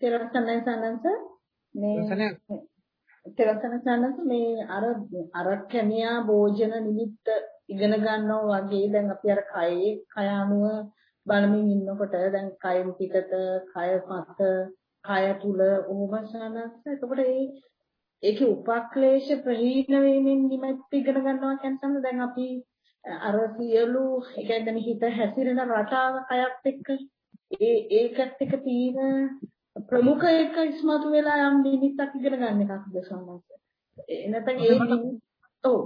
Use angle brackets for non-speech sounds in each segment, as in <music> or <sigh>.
තෙරසනයි සනන්ස මේ තෙරසන සනන්ස මේ අර අර කැමියා භෝජන නිමිත්ත ඉගෙන ගන්නවා වගේ දැන් අපි අර කයේ කය අනුව බලමින් ඉන්නකොට දැන් කයෙන් පිටත කය පත කය තුල ඕම සනන්ස එතකොට ඒ ඒකේ උපක්ලේශ ප්‍රහීන වීමෙන් නිමිත්ත ඉගෙන ගන්නවා කියන්නේ දැන් අපි අර සියලු ඒ කියන්නේ හිත හැසිරෙන රටාව කයත් එක්ක ඒ ඒකත් එක්ක තියෙන ප්‍රමුඛ එක ඉස්මතු වෙලා යම් නිමිත්තක් ඉගෙන ගන්න එකක්ද සමහරවිට. එනතන් ඒ ඔව්.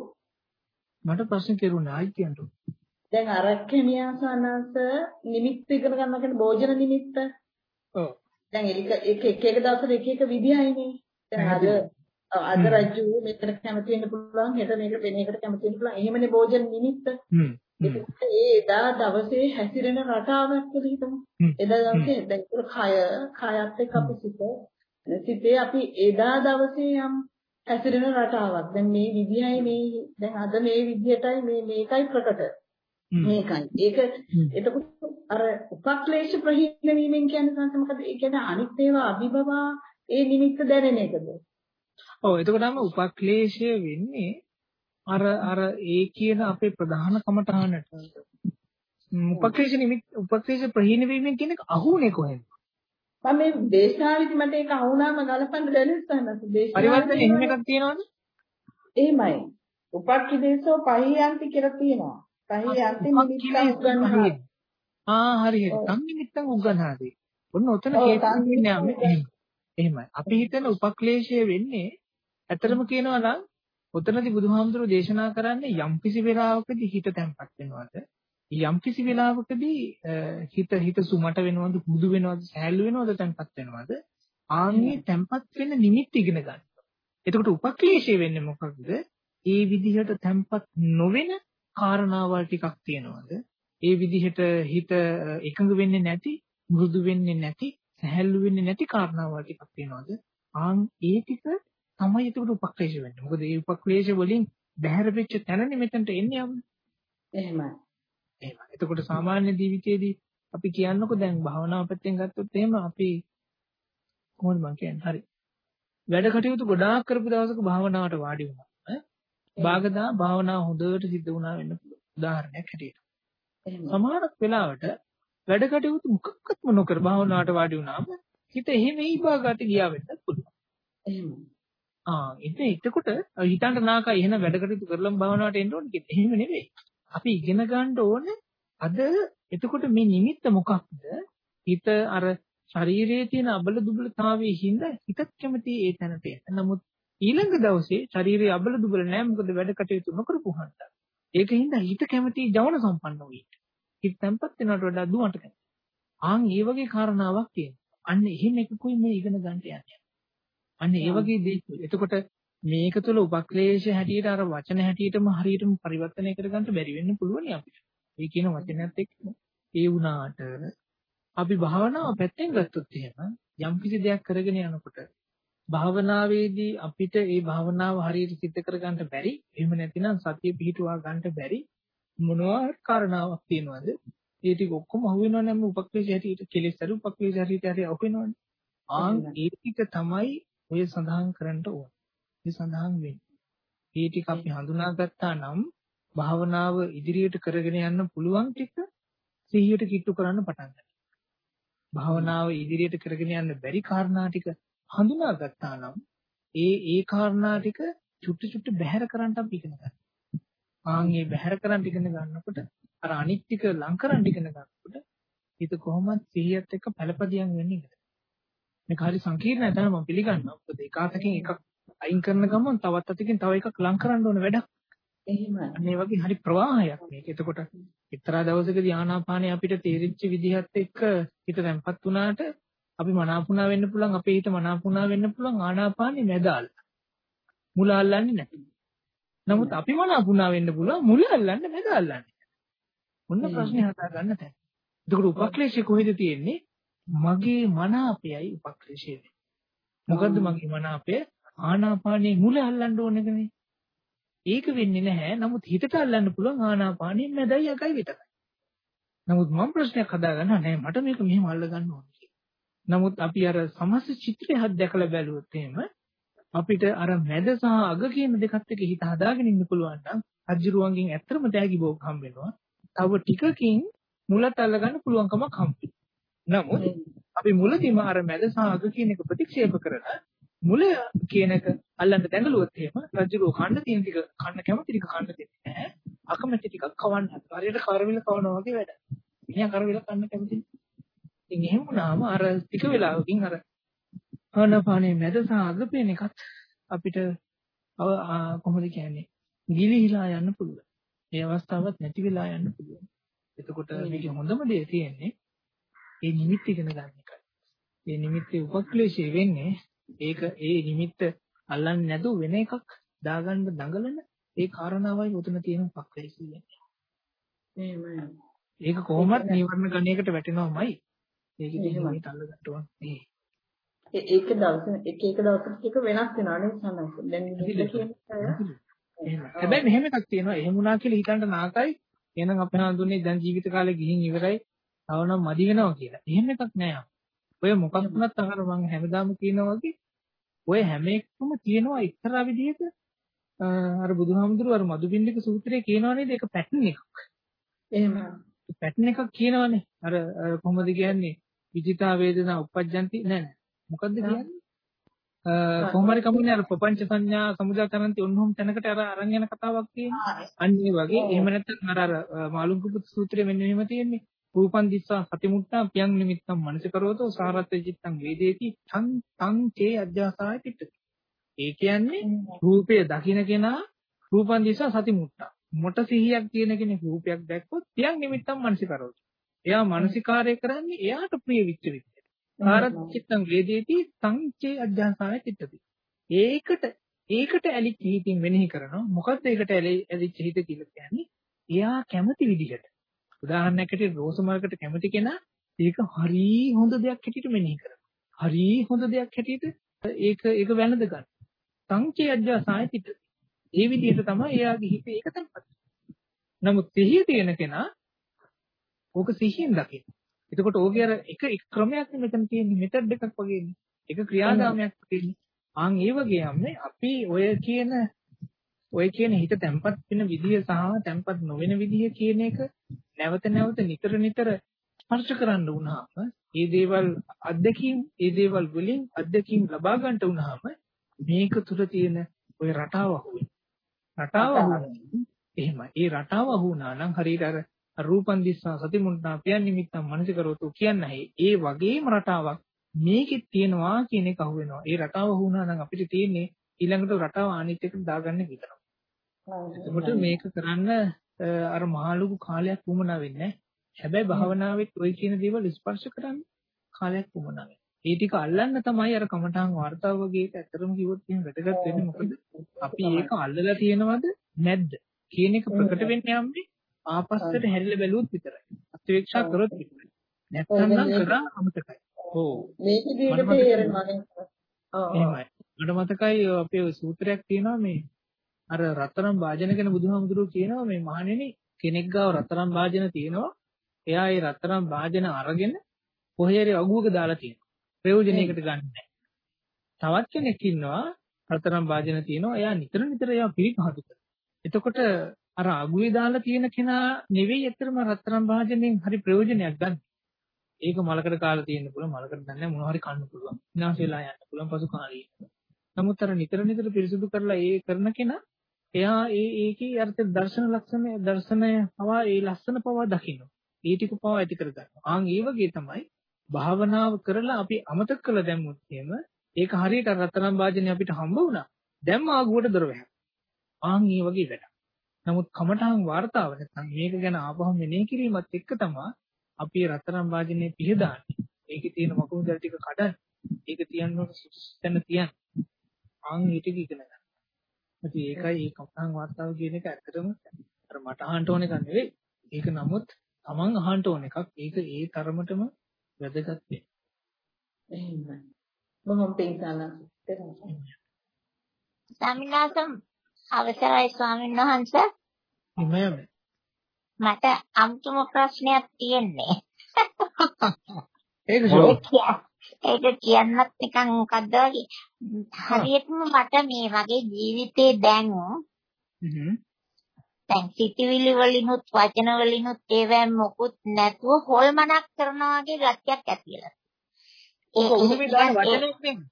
මට ප්‍රශ්න කෙරුණා ආයි කියන්න. දැන් අරක්කමියා සනස නිමිත්ත ඉගෙන ගන්නවා කියන්නේ භෝජන නිමිත්ත. ඔව්. දැන් ඒක එක එක දවසට එක එක විදිහයිනේ. දැන් අද අද රජු මේකට කැමති වෙන්න පුළුවන් හෙට මේක වෙන එකට කැමති වෙන්න පුළුවන් එහෙමනේ භෝජන නිමිත්ත. හ්ම්. ඒකට ඒ එදා දවසේ හැසිරෙන රටාවක් කියලා හිතමු. එදා දවසේ දැන් කය කයත් එක්ක අපි සිත සිතේ අපි එදා දවසේ යම් හැසිරෙන රටාවක්. දැන් මේ විදියයි මේ දැන් අද මේ විදියටයි මේ මේකයි ප්‍රකට. මේකයි. ඒක එතකොට අර උපක්ලේශ ප්‍රහීන වීමෙන් කියන්නේ සංස මොකද? ඒ කියන්නේ අනිත් ඒවා අභිබවා ඒ නිමිත්ත දැනෙන එකද? ඔව් එතකොටම උපක්ලේශය වෙන්නේ අර අර ඒ කියන අපේ ප්‍රධාන කමඨහනට උපක්‍රේෂ නිමිත් උපක්‍රේෂ ප්‍රහීන වීමෙන් කියන එක අහුනේ කොහෙන්ද? මම මේ දේශනාවෙදි මට ඒක අහුනාම ගලපන්න දැනෙස්සන්නත් දේශනාවෙදි පරිවර්තන එහෙම එකක් තියෙනවද? එහෙමයි. උපක්ඛිදේශෝ පහියන්ති කියලා තියෙනවා. පහියන්ති නිමිත්තන් උගන්හා. ආ හරි හරි. තන් නිමිත්තන් උගන්හාදී. ඔන්න ඔතන කියන්නේ එහෙමයි. අපි හිතන උපක්ලේශය වෙන්නේ ඇත්තටම කියනවා නම් ඔතනදී බුදුහාමුදුරුවෝ දේශනා කරන්නේ යම්කිසි වෙලාවකදී හිත තැම්පත් වෙනවද යම්කිසි වෙලාවකදී හිත හිත සුමට වෙනවද බුදු වෙනවද සහැල්ලු වෙනවද තැම්පත් වෙනවද ආන්නේ තැම්පත් වෙන්න නිමිත්ත ඉගෙන ගන්න. එතකොට උපක්ලේශය වෙන්නේ මොකක්ද? ඒ විදිහට තැම්පත් නොවන කාරණාවල් ටිකක් තියෙනවද? ඒ විදිහට හිත එකඟ වෙන්නේ නැති, මෘදු වෙන්නේ නැති, සහැල්ලු වෙන්නේ නැති කාරණාවල් ටිකක් තියෙනවද? ආන් ඒ ටික තමයි ඒකට උපක්ලේශ වෙන්නේ. මොකද මේ උපක්ලේශ වලින් බැහැර වෙච්ච තැනනේ මෙතනට එන්නේ අපි. එහෙමයි. එහෙමයි. එතකොට සාමාන්‍ය ජීවිතයේදී අපි කියන්නකො දැන් භාවනාව පැත්තෙන් ගත්තොත් එහෙම අපි කොහොමද මං කියන්නේ? හරි. වැඩ කටයුතු ගොඩාක් කරපු දවසක භාවනාවට වාඩි වුණා. ඈ? භාගදා භාවනාව හොඳට සිද්ධ වුණා වෙන්න පුළුවන්. උදාහරණයක් හැටියට. සමහරක් වෙලාවට වැඩ කටයුතු මොකක්වත්ම නොකර භාවනාවට වාඩි වුණාම හිත එහෙම විභාගات ගියා වෙන්නත් පුළුවන්. එහෙමයි. ආ ඉතින් එතකොට හිතන්න නාකා එහෙනම් වැඩ කටයුතු කරලම භාවනාවට එන්න ඕනේ කියලා. එහෙම නෙවෙයි. අපි ඉගෙන ගන්න ඕනේ අද එතකොට මේ නිමිත්ත මොකක්ද? හිත අර ශරීරයේ තියෙන අබල දුබලතාවයේ හින්දා හිතත් කැමති ඒ තැනට එන්න. නමුත් ඊළඟ දවසේ ශරීරයේ අබල දුබල නැහැ මොකද වැඩ කටයුතු නොකරපු හන්දා. ඒක හින්දා හිත කැමති ජවන සම්පන්න වෙයි. හිත tempat වෙනවට වඩා දුවට කැමති. ආන් ඒ වගේ කාරණාවක් තියෙනවා. අන්න එහෙම එකකුයි මේ ඉගෙන ගන්නට යන්නේ. අන්න ඒ වගේ දේ එතකොට මේක තුළ උපක්ලේශ හැටියට අර වචන හැටියටම හරියටම පරිවර්තනය කරගන්න බැරි වෙන්න පුළුවන් අපිට. ඒ කියන වචනයත් එක්ක ඒ වුණාට අපි භාවනාව පැත්තෙන් ගත්තොත් එහෙම යම් කිසි දෙයක් කරගෙන යනකොට භාවනාවේදී අපිට ඒ භාවනාව හරියට සිද්ධ කරගන්න බැරි එහෙම නැතිනම් සතිය පිහිටුවා ගන්න බැරි මොනවා කාරණාවක් තියෙනවද? ඒ ටික ඔක්කොම අහුවෙනවා නම් උපක්ලේශ හැටියට කෙලෙස් හරි උපක්ලේශ හැටියට හරි අහුවෙනවනේ. ආන් ඒ ටික තමයි ඔය සඳහන් කරන්න ඕන. මේ සඳහන් වෙන්නේ. මේ ටික අපි හඳුනාගත්තා නම් භාවනාව ඉදිරියට කරගෙන යන්න පුළුවන් ටික සිහියට කිට්ටු කරන්න පටන් ගන්නවා. භාවනාව ඉදිරියට කරගෙන යන්න බැරි කාරණා ටික හඳුනාගත්තා නම් ඒ ඒ කාරණා ටික චුට්ටු චුට්ටු බැහැර කරන්න අපි ඉගෙන ගන්නවා. ආන් මේ බැහැර කරන්න ඉගෙන ගන්නකොට අර අනිත් ටික ලං කරන්න ඉගෙන ගන්නකොට හිත කොහොමද සිහියත් එක්ක පළපදියම් වෙන්නේ කියලා. මේක හරි සංකීර්ණයි තමයි මම පිළිගන්නවා. මොකද එක අතකින් එකක් අයින් කරන ගමන් තවත් අතකින් තව එකක් ලං කරන්න ඕන වැඩක්. එහෙමයි. මේ වගේ හරි ප්‍රවාහයක් මේක. එතකොට එක්තරා දවසකදී ආනාපානය අපිට තේරිච්ච විදිහත් එක්ක හිත තැම්පත් වුණාට අපි මනාපුණා වෙන්න පුළුවන් අපේ හිත මනාපුණා වෙන්න පුළුවන් ආනාපානෙ මැදාල්. මුල අල්ලන්නේ නැහැ. නමුත් අපි මනාපුණා වෙන්න පුළුවන් මුල අල්ලන්නේ මැද අල්ලන්නේ. මොන ප්‍රශ්නේ හදා ගන්න තැන. එතකොට උපක්ලේශය කොහෙද තියෙන්නේ? මගේ මනාපයයි උපක්‍රේෂය වෙන්නේ. මොකද්ද මගේ මනාපය? ආනාපානයේ මුල අල්ලන්න ඕන එකනේ. ඒක වෙන්නේ නැහැ. නමුත් හිතට අල්ලන්න පුළුවන් ආනාපානයේ මැදයි අගයි විතරයි. නමුත් මම ප්‍රශ්නයක් හදාගන්නවා නෑ මට මේක මෙහෙම අල්ල ගන්න ඕනේ. නමුත් අපි අර සමස්ත චිත්‍රය හද දැකලා බැලුවොත් එහෙම අපිට අර මැද සහ අග කියන දෙකත් එක්ක හිත හදාගෙන ඉන්න පුළුවන් නම් අජිරුවන්ගෙන් ඇත්තම තෑගි බෝක් හම්බ වෙනවා. තව ටිකකින් මුලත් අල්ලගන්න පුළුවන්කමක් හම්බ නමුත් අපි මුලදීම අර මැද සහ අග කියන එක ප්‍රතික්ෂේප කරලා මුල කියන එක අල්ලන්න දැඟලුවොත් එහෙම රජුරෝ කන්න තියෙන ටික කන්න කැමති ටික කන්න දෙන්නේ නැහැ. අකමැති ටිකක් කවන්න. හරියට කරවිල කවනවා වගේ වැඩ. මෙයා කරවිල කන්න කැමති. ඉතින් එහෙම වුණාම අර ටික වෙලාවකින් අර ආනපානේ මැද සහ අග පේන එකත් අපිට කොහොමද කියන්නේ ගිලිහිලා යන්න පුළුවන්. ඒ අවස්ථාවක් නැති වෙලා යන්න පුළුවන්. එතකොට මේකේ හොඳම දේ තියෙන්නේ ඒ නිමිත්ත ඉගෙන ගන්න එකයි. ඒ නිමිත්තේ උපක්ලේශය වෙන්නේ ඒක ඒ නිමිත්ත අල්ලන්නේ නැතුව වෙන එකක් දාගන්න දඟලන ඒ කාරණාවයි උතන තියෙන උපක්ලේශය කියන්නේ. එහෙමයි. ඒක කොහොමත් නීවරණ ගණයකට වැටෙනවමයි. ඒකෙදි හිමිට අල්ලගන්න ඕනේ. ඒක දවස් එක එක දවසක එක වෙනස් වෙනවා නේද සනස. දැන් නිමිත්ත කියන්නේ හැබැයි මෙහෙම එකක් තියෙනවා. එහෙම වුණා කියලා හිතන්න නාකයි. එහෙනම් අපි හඳුන්නේ දැන් ජීවිත කාලේ ගිහින් ඉවරයි. තවනම් මදි වෙනවා කියලා. එහෙම එකක් නෑ. ඔය මොකක් වුණත් අහර මම හැමදාම කියනවා වගේ ඔය හැම එකම තියෙනවා එක්තරා විදිහක අර බුදුහාමුදුරුවෝ අර මදුබින්දික සූත්‍රයේ කියනවා නේද ඒක පැටර්න් එකක්. එහෙම. පැටර්න් එකක් කියනවනේ. අර කොහොමද කියන්නේ? විචිතා වේදනා උපජ්ජಂತಿ නෑ නෑ. මොකද්ද කියන්නේ? කොහොම හරි කමුනේ අර ප්‍රපංච සංඥා සමුදාකරන්ති ඔන්නෝම් තැනකට අර අරන් යන කතාවක් තියෙනවා. අන්න ඒ වගේ එහෙම නැත්නම් අර අර මාළුන්කුපුත් සූත්‍රයේ මෙන්න මෙහෙම තියෙන්නේ. රූපං දිස්සා සතිමුත්තා පියං නිමිත්තං මනසකරෝතෝ සාරත්ත චිත්තං වේදේති තං තං චේ අධ්‍යාසාය තිට්ඨති. ඒ කියන්නේ රූපය දකින්න කෙනා රූපං දිස්සා සතිමුත්තා. මොට සිහියක් තියෙන කෙනෙක් රූපයක් දැක්කොත් පියං නිමිත්තං මනසකරෝතෝ. එයා මානසිකාරය කරන්නේ එයාට ප්‍රිය විච්ච විදිහට. ආරත් චිත්තං වේදේති සංචේ අධ්‍යාසාය චිත්තති. ඒකට ඒකට ඇලිච්ච හිතින් මෙනෙහි කරනවා. මොකද්ද ඒකට ඇලිච්ච හිත කියලා කියන්නේ? එයා කැමති විදිහට. උදාහරණයක් ඇටියට රෝස මලකට කැමති කෙනා ඒක හරි හොඳ දෙයක් හැටියට මෙනෙහි කරනවා. හරි හොඳ දෙයක් හැටියට ඒක ඒක වැළඳ ගන්න. සංචේ අධ්‍යාසාය චිත්තති. ඒ විදිහට තමයි එයාගේ හිතේ ඒක තැන්පත්. නමුත් සිහිය තියෙන කෙනා ඕක සිහියෙන් දකිනවා. එතකොට ඕකේ අර එක එක ක්‍රමයක් මෙතන තියෙන්නේ මෙතඩ් එකක් වගේනේ. එක ක්‍රියාදාමයක් තියෙන්නේ. ආන් ඒ වගේම අපි ඔය කියන ඔය කියන හිත තැම්පත් වෙන විදිය සහ තැම්පත් නොවන විදිය කියන එක නැවත නැවත නිතර නිතර ස්පර්ශ කරන්න වුණාම මේ දේවල් අත්දැකීම් ඒ දේවල් වලින් අත්දැකීම් ලබා ගන්නට වුණාම මේක තුල තියෙන ඔය රටාව අහුවෙනවා. රටාව අහුවෙනවා. එහෙමයි. ඒ රටාව අහුණා නම් හරියට අර රූපන් දිස්සා සතිමුන්නා පියන් නිමිත්තන් මනසිකරෝතු කියන්නේ ඒ වගේම රටාවක් මේකෙත් තියෙනවා කියන එක අහු වෙනවා. ඒ රටාව වුණා නම් අපිට තියෙන්නේ ඊළඟට රටාව අනිත් එකට දාගන්න විතරයි. එතකොට මේක කරන්න අර මහලුකු කාලයක් වුණා වෙන්නේ හැබැයි භාවනාවෙත් ওই කියන දේවල් ස්පර්ශ කරන්න කාලයක් වුණා ඒ ටික අල්ලන්න තමයි අර කමඨාන් වර්තාව වගේ ඇත්තටම කිව්වොත් එහෙම වැදගත් වෙන්නේ. මොකද අපි ඒක අල්ලලා තියෙනවද? නැද්ද? කියන එක ප්‍රකට වෙන්නේ යම්නේ ආපස්සට හැරිලා බැලුවොත් විතරයි. අත්වේක්ෂා කරොත් විතරයි. නැත්නම් කරා අමතකයි. ඕ මේකේ දීලා තේරෙන්නේ මම මට මතකයි අපේ සූත්‍රයක් තියෙනවා මේ අර රත්තරන් වාජන ගැන බුදුහාමුදුරුවෝ කියනවා මේ මහණෙනි කෙනෙක් ගාව රත්තරන් වාජන තියෙනවා. එයා ඒ රත්තරන් වාජන අරගෙන කොහේ හරි අගුවක දාලා තියෙනවා. ප්‍රයෝජනයකට ගන්න නැහැ. තවත් කෙනෙක් ඉන්නවා රත්තරන් වාජන තියෙනවා. එයා නිතර නිතර එයා පිළිපහදු කරනවා. එතකොට අර අගුවේ දාලා තියෙන කෙනා නෙවෙයි ඇත්තටම රත්තරන් භාජනයෙන් හරි ප්‍රයෝජනයක් ගන්න. ඒක මලකට කාලා තියෙන්න පුළුවන් මලකට දැන්නේ මොනවා හරි කන්න පුළුවන්. විනාශ වෙලා යන්න පුළුවන් පසු කාලීන. නමුත් අර නිතර නිතර පිරිසුදු කරලා ඒ කරන කෙනා එයා ඒ ඒකේ අර්ථ දර්ශන ලක්ෂණය දර්ශනය පවා ඒ ලක්ෂණ පවා දකිනවා. ඒ ටික පවා ඇති කර ගන්නවා. ආන් ඒ වගේ තමයි භාවනාව කරලා අපි අමතක කළ දැම්මොත් එහෙම ඒක හරියට රත්තරන් වාදනේ අපිට හම්බ වුණා. දැම්ම ආගුවට දොර වැහැ. ආන් ඒ වගේ වැඩක්. නමුත් කමඨාන් වார்த்தාව නැත්නම් මේක ගැන ආපහු මෙනෙහි කිරීමත් එක්ක තමයි අපි රත්තරන් වාදිනේ පිහදාන්නේ. ඒකේ තියෙන මකුණු දැල් ටික කඩන්න. ඒක තියන්න ඕන සුසුතන තියන්න. ආන් ඊට ඉගෙන ගන්න. ඉතින් ඒකයි මේ කමඨාන් වාස්තාව කියන එක ඇත්තටම අර මට අහන්න ඕන එකක් නෙවෙයි. ඒක නමුත් Taman අහන්න ඕන එකක්. ඒක ඒ තරමටම වැදගත් වෙයි. එහෙමයි. බොහොම පිංසාන. සමිනාසම් අවසරයි ස්වාමීන් වහන්සේ. මම මට අමුතුම ප්‍රශ්නයක් තියෙන්නේ. <laughs> ඒක ෂෝක්. ඒක කියන්නත් නිකන් මොකද්ද වගේ හරියටම මට මේ වගේ ජීවිතේ දැන් දැන් සිතිවිලි වලිනුත් වචන වලිනුත් ඒවෙන් මොකුත් නැතුව හොල්මනක් කරනවා වගේ ගතියක් ඇතිලා. ඒක ඔබතුමී දාන වචනයක් නෙමෙයි.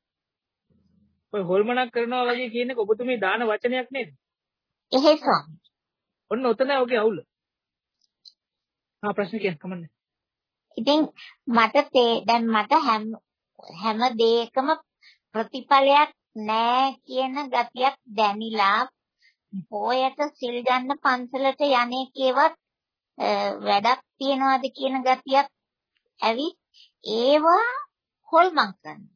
ඔය හොල්මනක් කරනවා වගේ කියන්නේ ඔබතුමී දාන වචනයක් නේද? එහෙසම්. ඔන්න ඔතන ඔගේ අවුල. ආ ප්‍රශ්න කියන්න කමන්නේ. ඉතින් මට තේ දැන් මට හැම හැම දෙයකම ප්‍රතිඵලයක් නෑ කියන ගතියක් දැනිලා පොයට සිල් ගන්න පන්සලට යන්නේකේවත් වැඩක් තියනවාද කියන ගතියක් ඇවිත් ඒවා හොල්මන් කරනවා.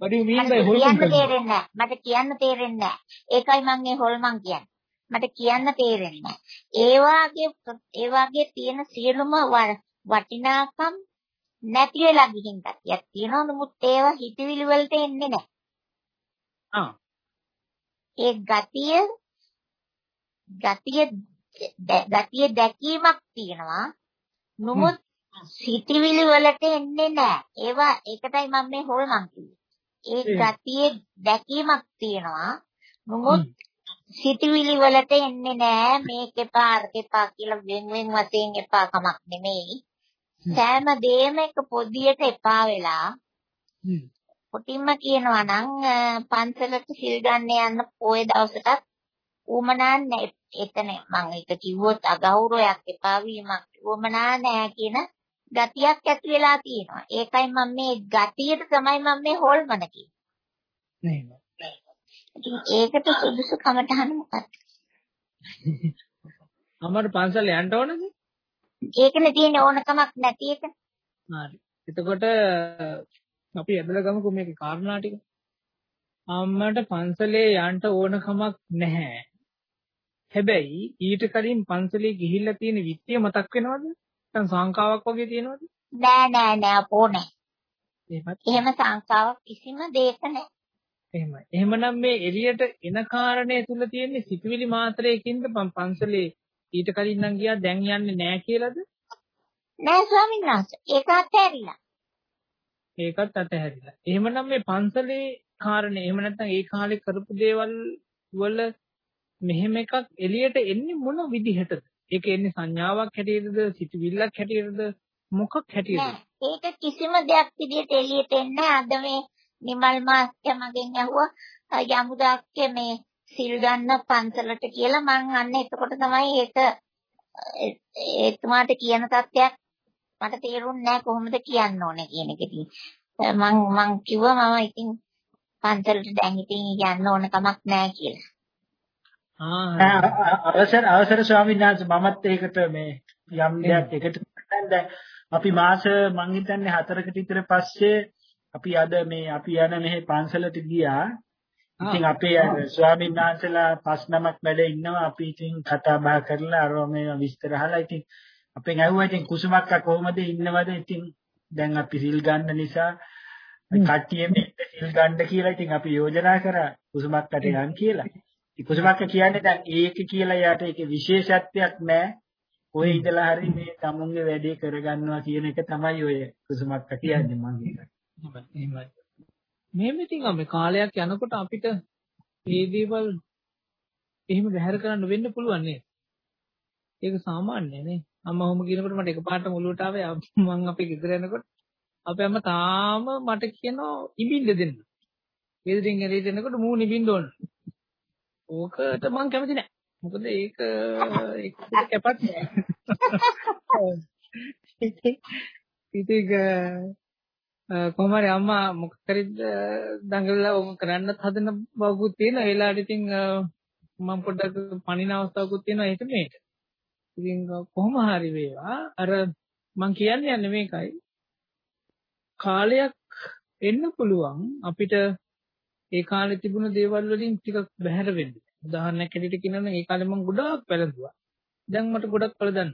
What do you mean by හොල්මන් කරනවා? මට කියන්න තේරෙන්නේ නැහැ. ඒකයි මම මේ හොල්මන් කියන්නේ. මට කියන්න තේරෙන්නේ නැහැ. ඒ වාගේ ඒ වාගේ තියෙන සියලුම වටිනාකම් නැති වෙලා ගිහින් ගතියක් තියෙනවා. නමුත් ඒවා හිතවිලි වලට එන්නේ නැහැ. ආ. ඒ ගතිය ගතිය ගතිය දැකීමක් තියෙනවා. නමුත් සිතිවිලි වලට එන්නේ නැහැ. ඒවා ඒකටයි මම මේ හොල්මන් කිව්වේ. ඒ ගතියේ දැකීමක් තියෙනවා. නමුත් සිතුවිලි වලට එන්නේ නෑ මේක එපා අරක එපා කියලා වෙන වෙන වශයෙන් එපා කමක් නෙමෙයි. සෑම දෙයක්ම එක පොදියට එපා වෙලා කොටින්ම කියනවා නම් පන්සලට සිල් ගන්න යන්න පොය දවසටත් උමනා නැහැ. එතන මම ඒක කිව්වොත් අගෞරවයක් එපා වීමක් උමනා නැහැ කියන ගතියක් ඇති වෙලා තියෙනවා. ඒකයි මම මේ ගතියට තමයි මම මේ හොල්මන කියන්නේ. ඒකට සුදුසු කමටහන මොකක්ද? <laughs> අමර පන්සල් යන්න ඕනද? ඒකනේ තියෙන ඕනකමක් නැති එක. හරි. එතකොට අපි ඇදලා ගමුකෝ මේකේ කාරණා ටික. අම්මට පන්සලේ යන්න ඕනකමක් නැහැ. හැබැයි ඊට කලින් පන්සලේ ගිහිල්ලා තියෙන විත්‍ය මතක් වෙනවද? නැත්නම් සංකාවක් වගේ තියෙනවද? නෑ නෑ නෑ අපෝ නෑ. එහෙම සංකාවක් කිසිම දෙයක නෑ. එහෙමයි. එහෙමනම් මේ එළියට එන කාරණේ තුල තියෙන සිතුවිලි මාත්‍රයකින්ද පන්සලේ ඊට කලින් නම් ගියා දැන් යන්නේ නැහැ කියලාද? නෑ ස්වාමීන් වහන්සේ. ඒක අත්හැරිලා. ඒකත් අත්හැරිලා. එහෙමනම් මේ පන්සලේ කාරණේ එහෙම නැත්නම් ඒ කාලේ කරපු දේවල් වල මෙහෙම එකක් එළියට එන්නේ මොන විදිහටද? ඒක එන්නේ සංඥාවක් හැටියටද, සිතුවිල්ලක් හැටියටද, මොකක් හැටියටද? ඒක කිසිම දෙයක් විදිහට එළියට එන්නේ අද මේ නිමල් මාස්ටර් මගෙන් ඇහුවා යමුදාක්කේ මේ සිල් ගන්න පන්සලට කියලා මං අන්න එතකොට තමයි ඒක එතුමාට කියන තත්ත්වයක් මට තේරුන්නේ නැහැ කොහොමද කියන්න ඕනේ කියන එක ඉතින් මං මං කිව්වා මම ඉතින් පන්සලට දැන් ඉතින් යන්න ඕන කමක් නැහැ කියලා. ආ අවසර අවසර ස්වාමීන් වහන්සේ මමත් ඒකට මේ යම් දෙයක් එකට දැන් අපි මාස මං හිතන්නේ හතරකට විතර පස්සේ අපි අද මේ අපි යන මෙහි පන්සලට ගියා. ඉතින් අපේ ස්වාමීන් වහන්සේලා පස් නමක් වැඩ ඉන්නවා. අපි ඉතින් කතා බහ කරලා අර මේ විස්තර අහලා ඉතින් අපෙන් ඇහුවා ඉතින් කුසුමක්ක කොහොමද ඉන්නවද? ඉතින් දැන් අපි සිල් ගන්න නිසා කට්ටියම සිල් ගන්න කියලා ඉතින් අපි යෝජනා කරා කුසුමක්කට යන් කියලා. ඉතින් කුසුමක්ක කියන්නේ දැන් ඒක කියලා යාට ඒකේ විශේෂත්වයක් නැහැ. ඔය ඉඳලා හරි මේ තමුන්ගේ වැඩේ කරගන්නවා කියන එක තමයි ඔය කුසුමක්ක කියන්නේ මම කියන්නේ. එහෙමයි. මෙහෙම ඉතින් අපි කාලයක් යනකොට අපිට මේ දේවල් එහෙම බැහැර කරන්න වෙන්න පුළුවන් නේද? ඒක සාමාන්‍යයි නේ. අම්මා ඔහොම කියනකොට මට එකපාරට මුලුවට ආවේ <laughs> මම අපේ ගෙදර යනකොට අපේ අම්මා තාම මට කියනවා ඉබින්ද දෙන්න. ගෙදරින් එළියට එනකොට මූ නිබින්ද ඕන. ඕකට මං කැමති නෑ. මොකද ඒක ඒක කැපත් නෑ. <laughs> ඉතින් කොහොම හරි අම්මා මොකක් හරි දඟලලා ඔක කරන්නත් හදන බවකුත් තියෙන. ඒ වෙලාවට ඉතින් මම පොඩ්ඩක් පණින අවස්ථාවකුත් තියෙනවා ඒක මේක. ඉතින් කොහොම හරි වේවා අර මං කියන්නේ යන්නේ මේකයි. කාලයක් එන්න පුළුවන් අපිට ඒ කාලේ තිබුණ දේවල් වලින් ටිකක් බැහැර වෙන්න. උදාහරණයක් හැටියට කියනනම් ඒ කාලේ මම ගොඩාක් පැලඳුවා. දැන් මට ගොඩක් පැලඳන්න.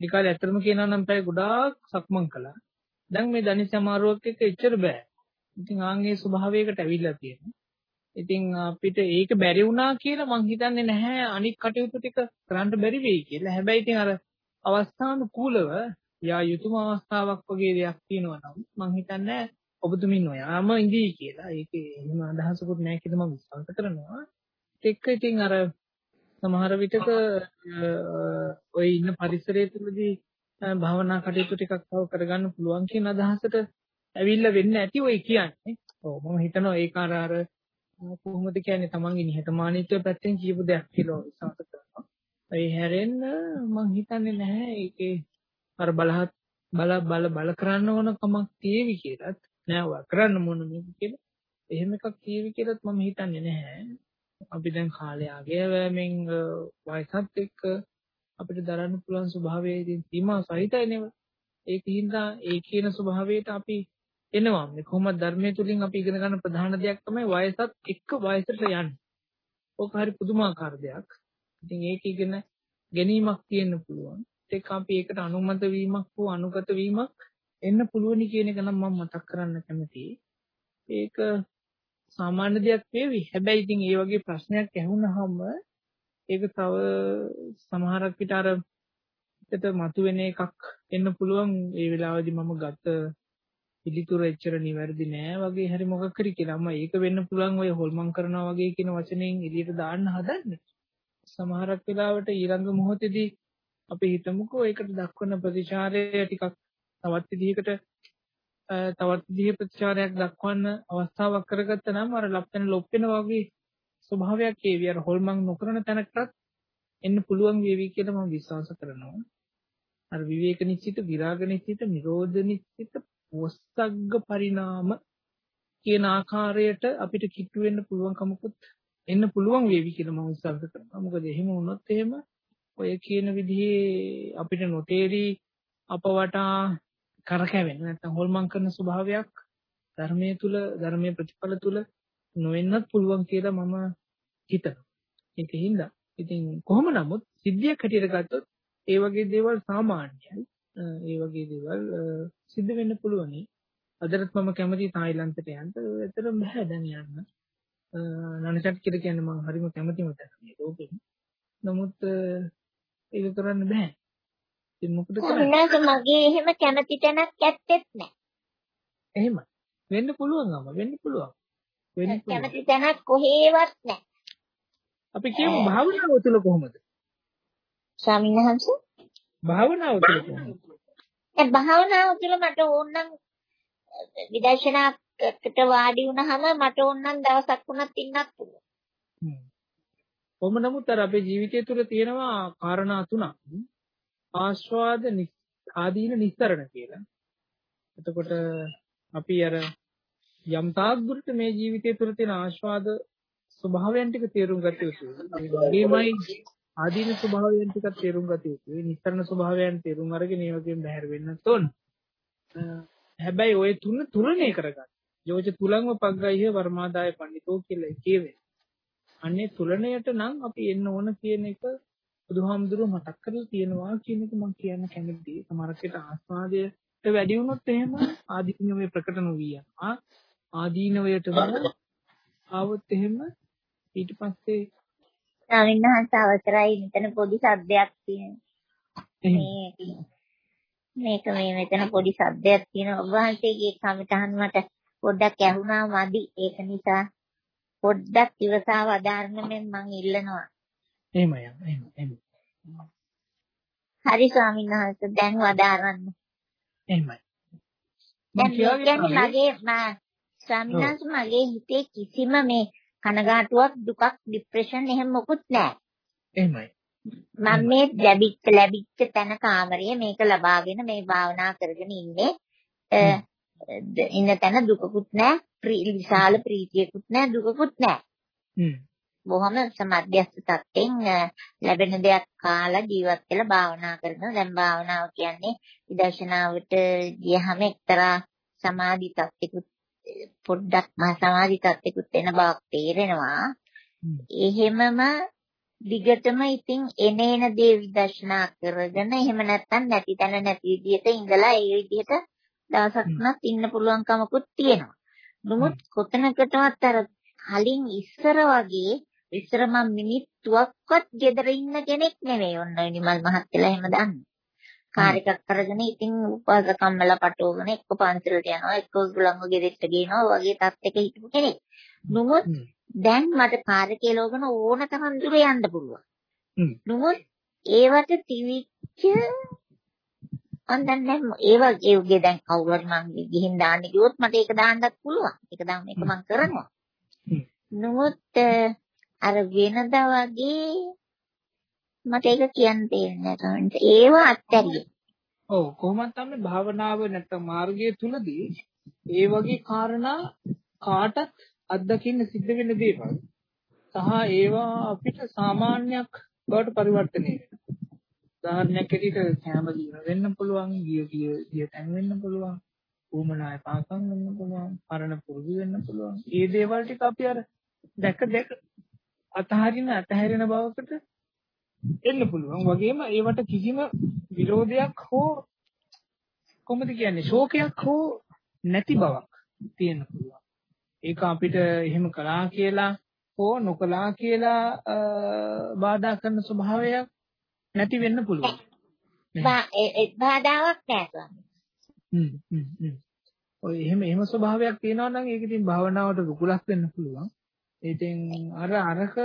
ඒ කාලේ ඇත්තටම කියනවා නම් පැය ගොඩාක් සක්මන් කළා. දැන් මේ ධනිස් සමාරුවක් එක්ක එච්චර බෑ. ඉතින් ආන්ගේ ස්වභාවයකට ඇවිල්ලා තියෙනවා. ඉතින් අපිට ඒක බැරි වුණා කියලා මං හිතන්නේ නැහැ අනික් කටයුතු ටික කරන්න බැරි වෙයි කියලා. හැබැයි ඉතින් අර අවස්ථානුකූලව යා යුතුයම අවස්ථාවක් වගේ දෙයක් තියෙනවා නම් මං හිතන්නේ ඔබතුමින් ඔයාම ඉඳී කියලා. ඒකේ එහෙම අදහසකුත් නැහැ කියලා මම විශ්වාස කරනවා. එක්ක ඉතින් අර සමහර විටක ඔය ඉන්න පරිසරය තුළදී භාවනා කටයුතු ටිකක් තව කරගන්න පුළුවන් කියන අදහසට ඇවිල්ලා වෙන්න ඇති ඔය කියන්නේ. ඔව් මම හිතනවා ඒක අර අර කොහොමද කියන්නේ තමන්ගේ නිහතමානීත්වය පැත්තෙන් කියපු දෙයක් කියලා විශ්වාස කරනවා. ඒ හැරෙන්න මම හිතන්නේ නැහැ ඒකේ අර බලහත් බල බල බල කරන්න ඕන කමක් තියෙවි කියලාත් නෑ ඔය කරන්න මොන මේක කියලා. එහෙම එකක් තියෙවි කියලාත් මම හිතන්නේ නැහැ. අපි දැන් කාලය ආගේ වෑමෙන් වයසත් එක්ක අපිට දරන්න පුළුවන් ස්වභාවයේ ඉතින් සීමා සහිතයි නේද? ඒක හින්දා ඒ කියන ස්වභාවයට අපි එනවා. මේ කොහොමද ධර්මයේ තුලින් අපි ඉගෙන ගන්න ප්‍රධාන දෙයක් තමයි වයසත් එක්ක වයසට යන්නේ. ඕක හරි පුදුමාකාර දෙයක්. ඉතින් ඒක ඉගෙන ගැනීමක් තියෙන්න පුළුවන්. ඒක අපි ඒකට අනුමත වීමක් හෝ අනුගත වීමක් එන්න පුළුවනි කියන එක නම් මම මතක් කරන්න කැමතියි. ඒක සාමාන්‍ය දෙයක් වේවි. හැබැයි ඉතින් ඒ වගේ ප්‍රශ්නයක් ඇහුනහම ඒක තව සමහරක් විට අර හිතට මතුවෙන එකක් එන්න පුළුවන් ඒ වෙලාවේදී මම ගත පිළිතුර එච්චර නිවැරදි නෑ වගේ හරි මොකක් හරි කියලා. මම ඒක වෙන්න පුළුවන් ඔය හොල්මන් කරනවා වගේ කියන වචනෙන් එළියට දාන්න හදන්නේ. සමහරක් වෙලාවට ඊළඟ මොහොතේදී අපි හිතමුකෝ ඒකට දක්වන ප්‍රතිචාරය ටිකක් තවත් විදිහකට තවත් විදිහේ ප්‍රතිචාරයක් දක්වන්න අවස්ථාවක් කරගත්ත නම් අර ලප්පෙන ලොප්පෙන වගේ ස්වභාවයක් ඒවි අර හොල්මන් නොකරන තැනකටත් එන්න පුළුවන් වේවි කියලා මම විශ්වාස කරනවා. අර විවේක නිශ්චිත, විරාග නිශ්චිත, නිරෝධ නිශ්චිත, වස්සග්ග පරිණාම කියන ආකාරයට අපිට කිට්ටු වෙන්න පුළුවන්කමකුත් එන්න පුළුවන් වේවි කියලා මම විශ්වාස කරනවා. මොකද එහෙම වුණොත් එහෙම ඔය කියන විදිහේ අපිට නොතේරි අපවටා කරකැවෙන නැත්නම් හොල්මන් කරන ස්වභාවයක් ධර්මයේ තුල ධර්මයේ ප්‍රතිඵල තුල නොවෙන්නත් පුළුවන් කියලා මම හිතනවා. ඒකින්ද ඉතින් කොහොම නමුත් සිද්ධියක් හැටියට ගත්තොත් ඒ වගේ දේවල් සාමාන්‍යයි. ඒ වගේ දේවල් සිද්ධ වෙන්න පුළුවනි. අදටත් මම කැමති තායිලන්තයට යන්න. ඒතර බෑ දැන් යන්න. නනචට් කියලා කියන්නේ මම හරිම කැමතිම තැන මේ ලෝකෙම. නමුත් ඒක කරන්න බෑ. ඉතින් මොකද කරන්නේ? මගේ එහෙම කැමති තැනක් ඇත්තෙත් නෑ. එහෙමයි. වෙන්න පුළුවන්. වෙන්න පුළුවන්. කැමති තැනක් කොහේවත් නෑ. අපි කියමු භාවනාව තුළ කොහොමද? ස්වාමීන් වහන්සේ භාවනාව තුළ කොහොමද? ඒ භාවනාව තුළ මට ඕනනම් විදර්ශනාකට වාඩි වුණාම මට ඕනනම් දවසක් වුණත් ඉන්නත් පුළුවන්. කොහොම නමුත් අර අපේ ජීවිතය තුළ තියෙනවා කාරණා තුනක්. ආස්වාද ආදීන නිස්තරණ කියලා. එතකොට අපි අර යම් තාක් දුරට මේ ජීවිතය තුළ තියෙන ආස්වාද ස්වභාවයන් ටික තේරුම් ගත යුතුයි. ඒ වගේමයි ආදීන ස්වභාවයන් ටිකක් තේරුම් ගත යුතුයි. නිස්තරණ ස්වභාවයන් තේරුම් අරගෙන ඒ වගේම බැහැර වෙන්න ඕන. හැබැයි ওই තුන තුලනේ කරගන්න. යෝජ තුලංව පග්ගයිහ වර්මාදාය පඬිතෝ කියලා කියවේ. අන්නේ තුලණයට නම් අපි එන්න ඕන කියන එක බුදුහාමුදුරුවෝ මතක් කරලා තියෙනවා කියන එක මම කියන්න කැමතියි. සමහරකට ආස්වාදයට වැඩි වුණොත් එහෙම ආදීනවේ ප්‍රකට නොවිය යනවා. ආදීනවයටම ආවොත් එහෙම ඊට පස්සේ ස්වාමීන් අවසරයි මෙතන පොඩි සද්දයක් තියෙනවා. මේක මේ මෙතන පොඩි සද්දයක් තියෙනවා. ඔබ වහන්සේගේ කමටහන් මට පොඩ්ඩක් ඇහුණා මදි. ඒක නිසා පොඩ්ඩක් ඉවසා වදාරන මෙන් මං ඉල්ලනවා. එහෙමයි. එහෙම එහෙම. හරි ස්වාමීන් වහන්සේ දැන් වදාරන්න. එහෙමයි. දැන් කියන්නේ මගේ මා ස්වාමීන් වහන්සේ මගේ හිතේ කිසිම මේ කනගාටුවක් දුකක් ડિප්‍රෙෂන් එහෙම මොකුත් නැහැ. එහෙමයි. මම මේ ලැබිච්ච ලැබිච්ච තැන කාමරයේ මේක ලබාගෙන මේ භාවනා කරගෙන ඉන්නේ. ඉන්න තැන දුකකුත් නැහැ, විශාල ප්‍රීතියකුත් නැහැ, දුකකුත් නැහැ. බොහොම සමධ්‍යස්ථ තත්ත්වෙන් ලැබෙන දෙයක් කාලා ජීවත් වෙලා භාවනා කරනවා. දැන් භාවනාව කියන්නේ විදර්ශනාවට ගියහම එක්තරා සමාධි තත්ත්වෙකුත් පොඩ්ඩක් මා සමාධි තත්ත්වෙකුත් වෙන බවක් තේරෙනවා. එහෙමම දිගටම ඉතින් එනේන දේ විදර්ශනා කරගෙන එහෙම නැත්නම් නැති තැන නැති විදිහට ඉඳලා ඒ විදිහට දවසක්වත් ඉන්න පුළුවන් කමකුත් තියෙනවා. නමුත් කොතනකටවත් අර කලින් ඉස්සර වගේ ඉස්සර මම මිනිත්තුවක්වත් ගෙදර ඉන්න කෙනෙක් නෙවෙයි ඔන්න නිමල් මහත්තයලා එහෙම දන්නේ. කාර් එකක් කරගෙන ඉතින් උපාස කම්මල පටවගෙන එක්ක පන්සලට යනවා එක්ක ගුලංග ගෙදෙට්ට ගේනවා වගේ තත්ත්වයක හිටපු කෙනෙක්. නමුත් දැන් මට කාර් එකේ ලෝගන ඕන තරම් දුර යන්න පුළුවන්. නමුත් ඒවට තිවිච්ච මම දැන් දැන් ඒ වගේ දැන් කවුරු හරි මං ගිහින් දාන්න කිව්වොත් මට ඒක දාන්නත් පුළුවන්. ඒක දැන් මේක මං කරනවා. නමුත් අර වෙනදා වගේ මට ඒක කියන්න තේරෙන්නේ නැහැ. ඒව අත්හැරියේ. ඔව් කොහොමද තමයි භාවනාව නැත්නම් මාර්ගය තුලදී ඒ වගේ කාරණා කාටත් අත්දකින්න සිද්ධ වෙන දේවල් සහ ඒවා අපිට සාමාන්‍යයක් බවට පරිවර්තනය වෙනවා. උදාහරණයක් ඇටියට කැම දින වෙන්න පුළුවන්, ගිය ගිය ගිය තැන් වෙන්න පුළුවන්, ඌමනාය පාකම් වෙන්න පුළුවන්, පරණ පුරුදු වෙන්න පුළුවන්. මේ දේවල් ටික අපි අර දැක දැක අතහරින අතහැරෙන බවකට එන්න පුළුවන්. වගේම ඒවට කිසිම විරෝධයක් හෝ කොහොමද කියන්නේ ශෝකයක් හෝ නැති බවක් තියෙන්න පුළුවන්. ඒක අපිට එහෙම කළා කියලා හෝ නොකළා කියලා බාධා කරන ස්වභාවයක් නැති වෙන්න පුළුවන්. බාධාවක් නැහැ හ්ම් හ්ම් ඔය එහෙම එහෙම ස්වභාවයක් තියෙනවා නම් ඒක ඉතින් භාවනාවට රුකුලක් වෙන්න පුළුවන්. ඉතින් අර අරක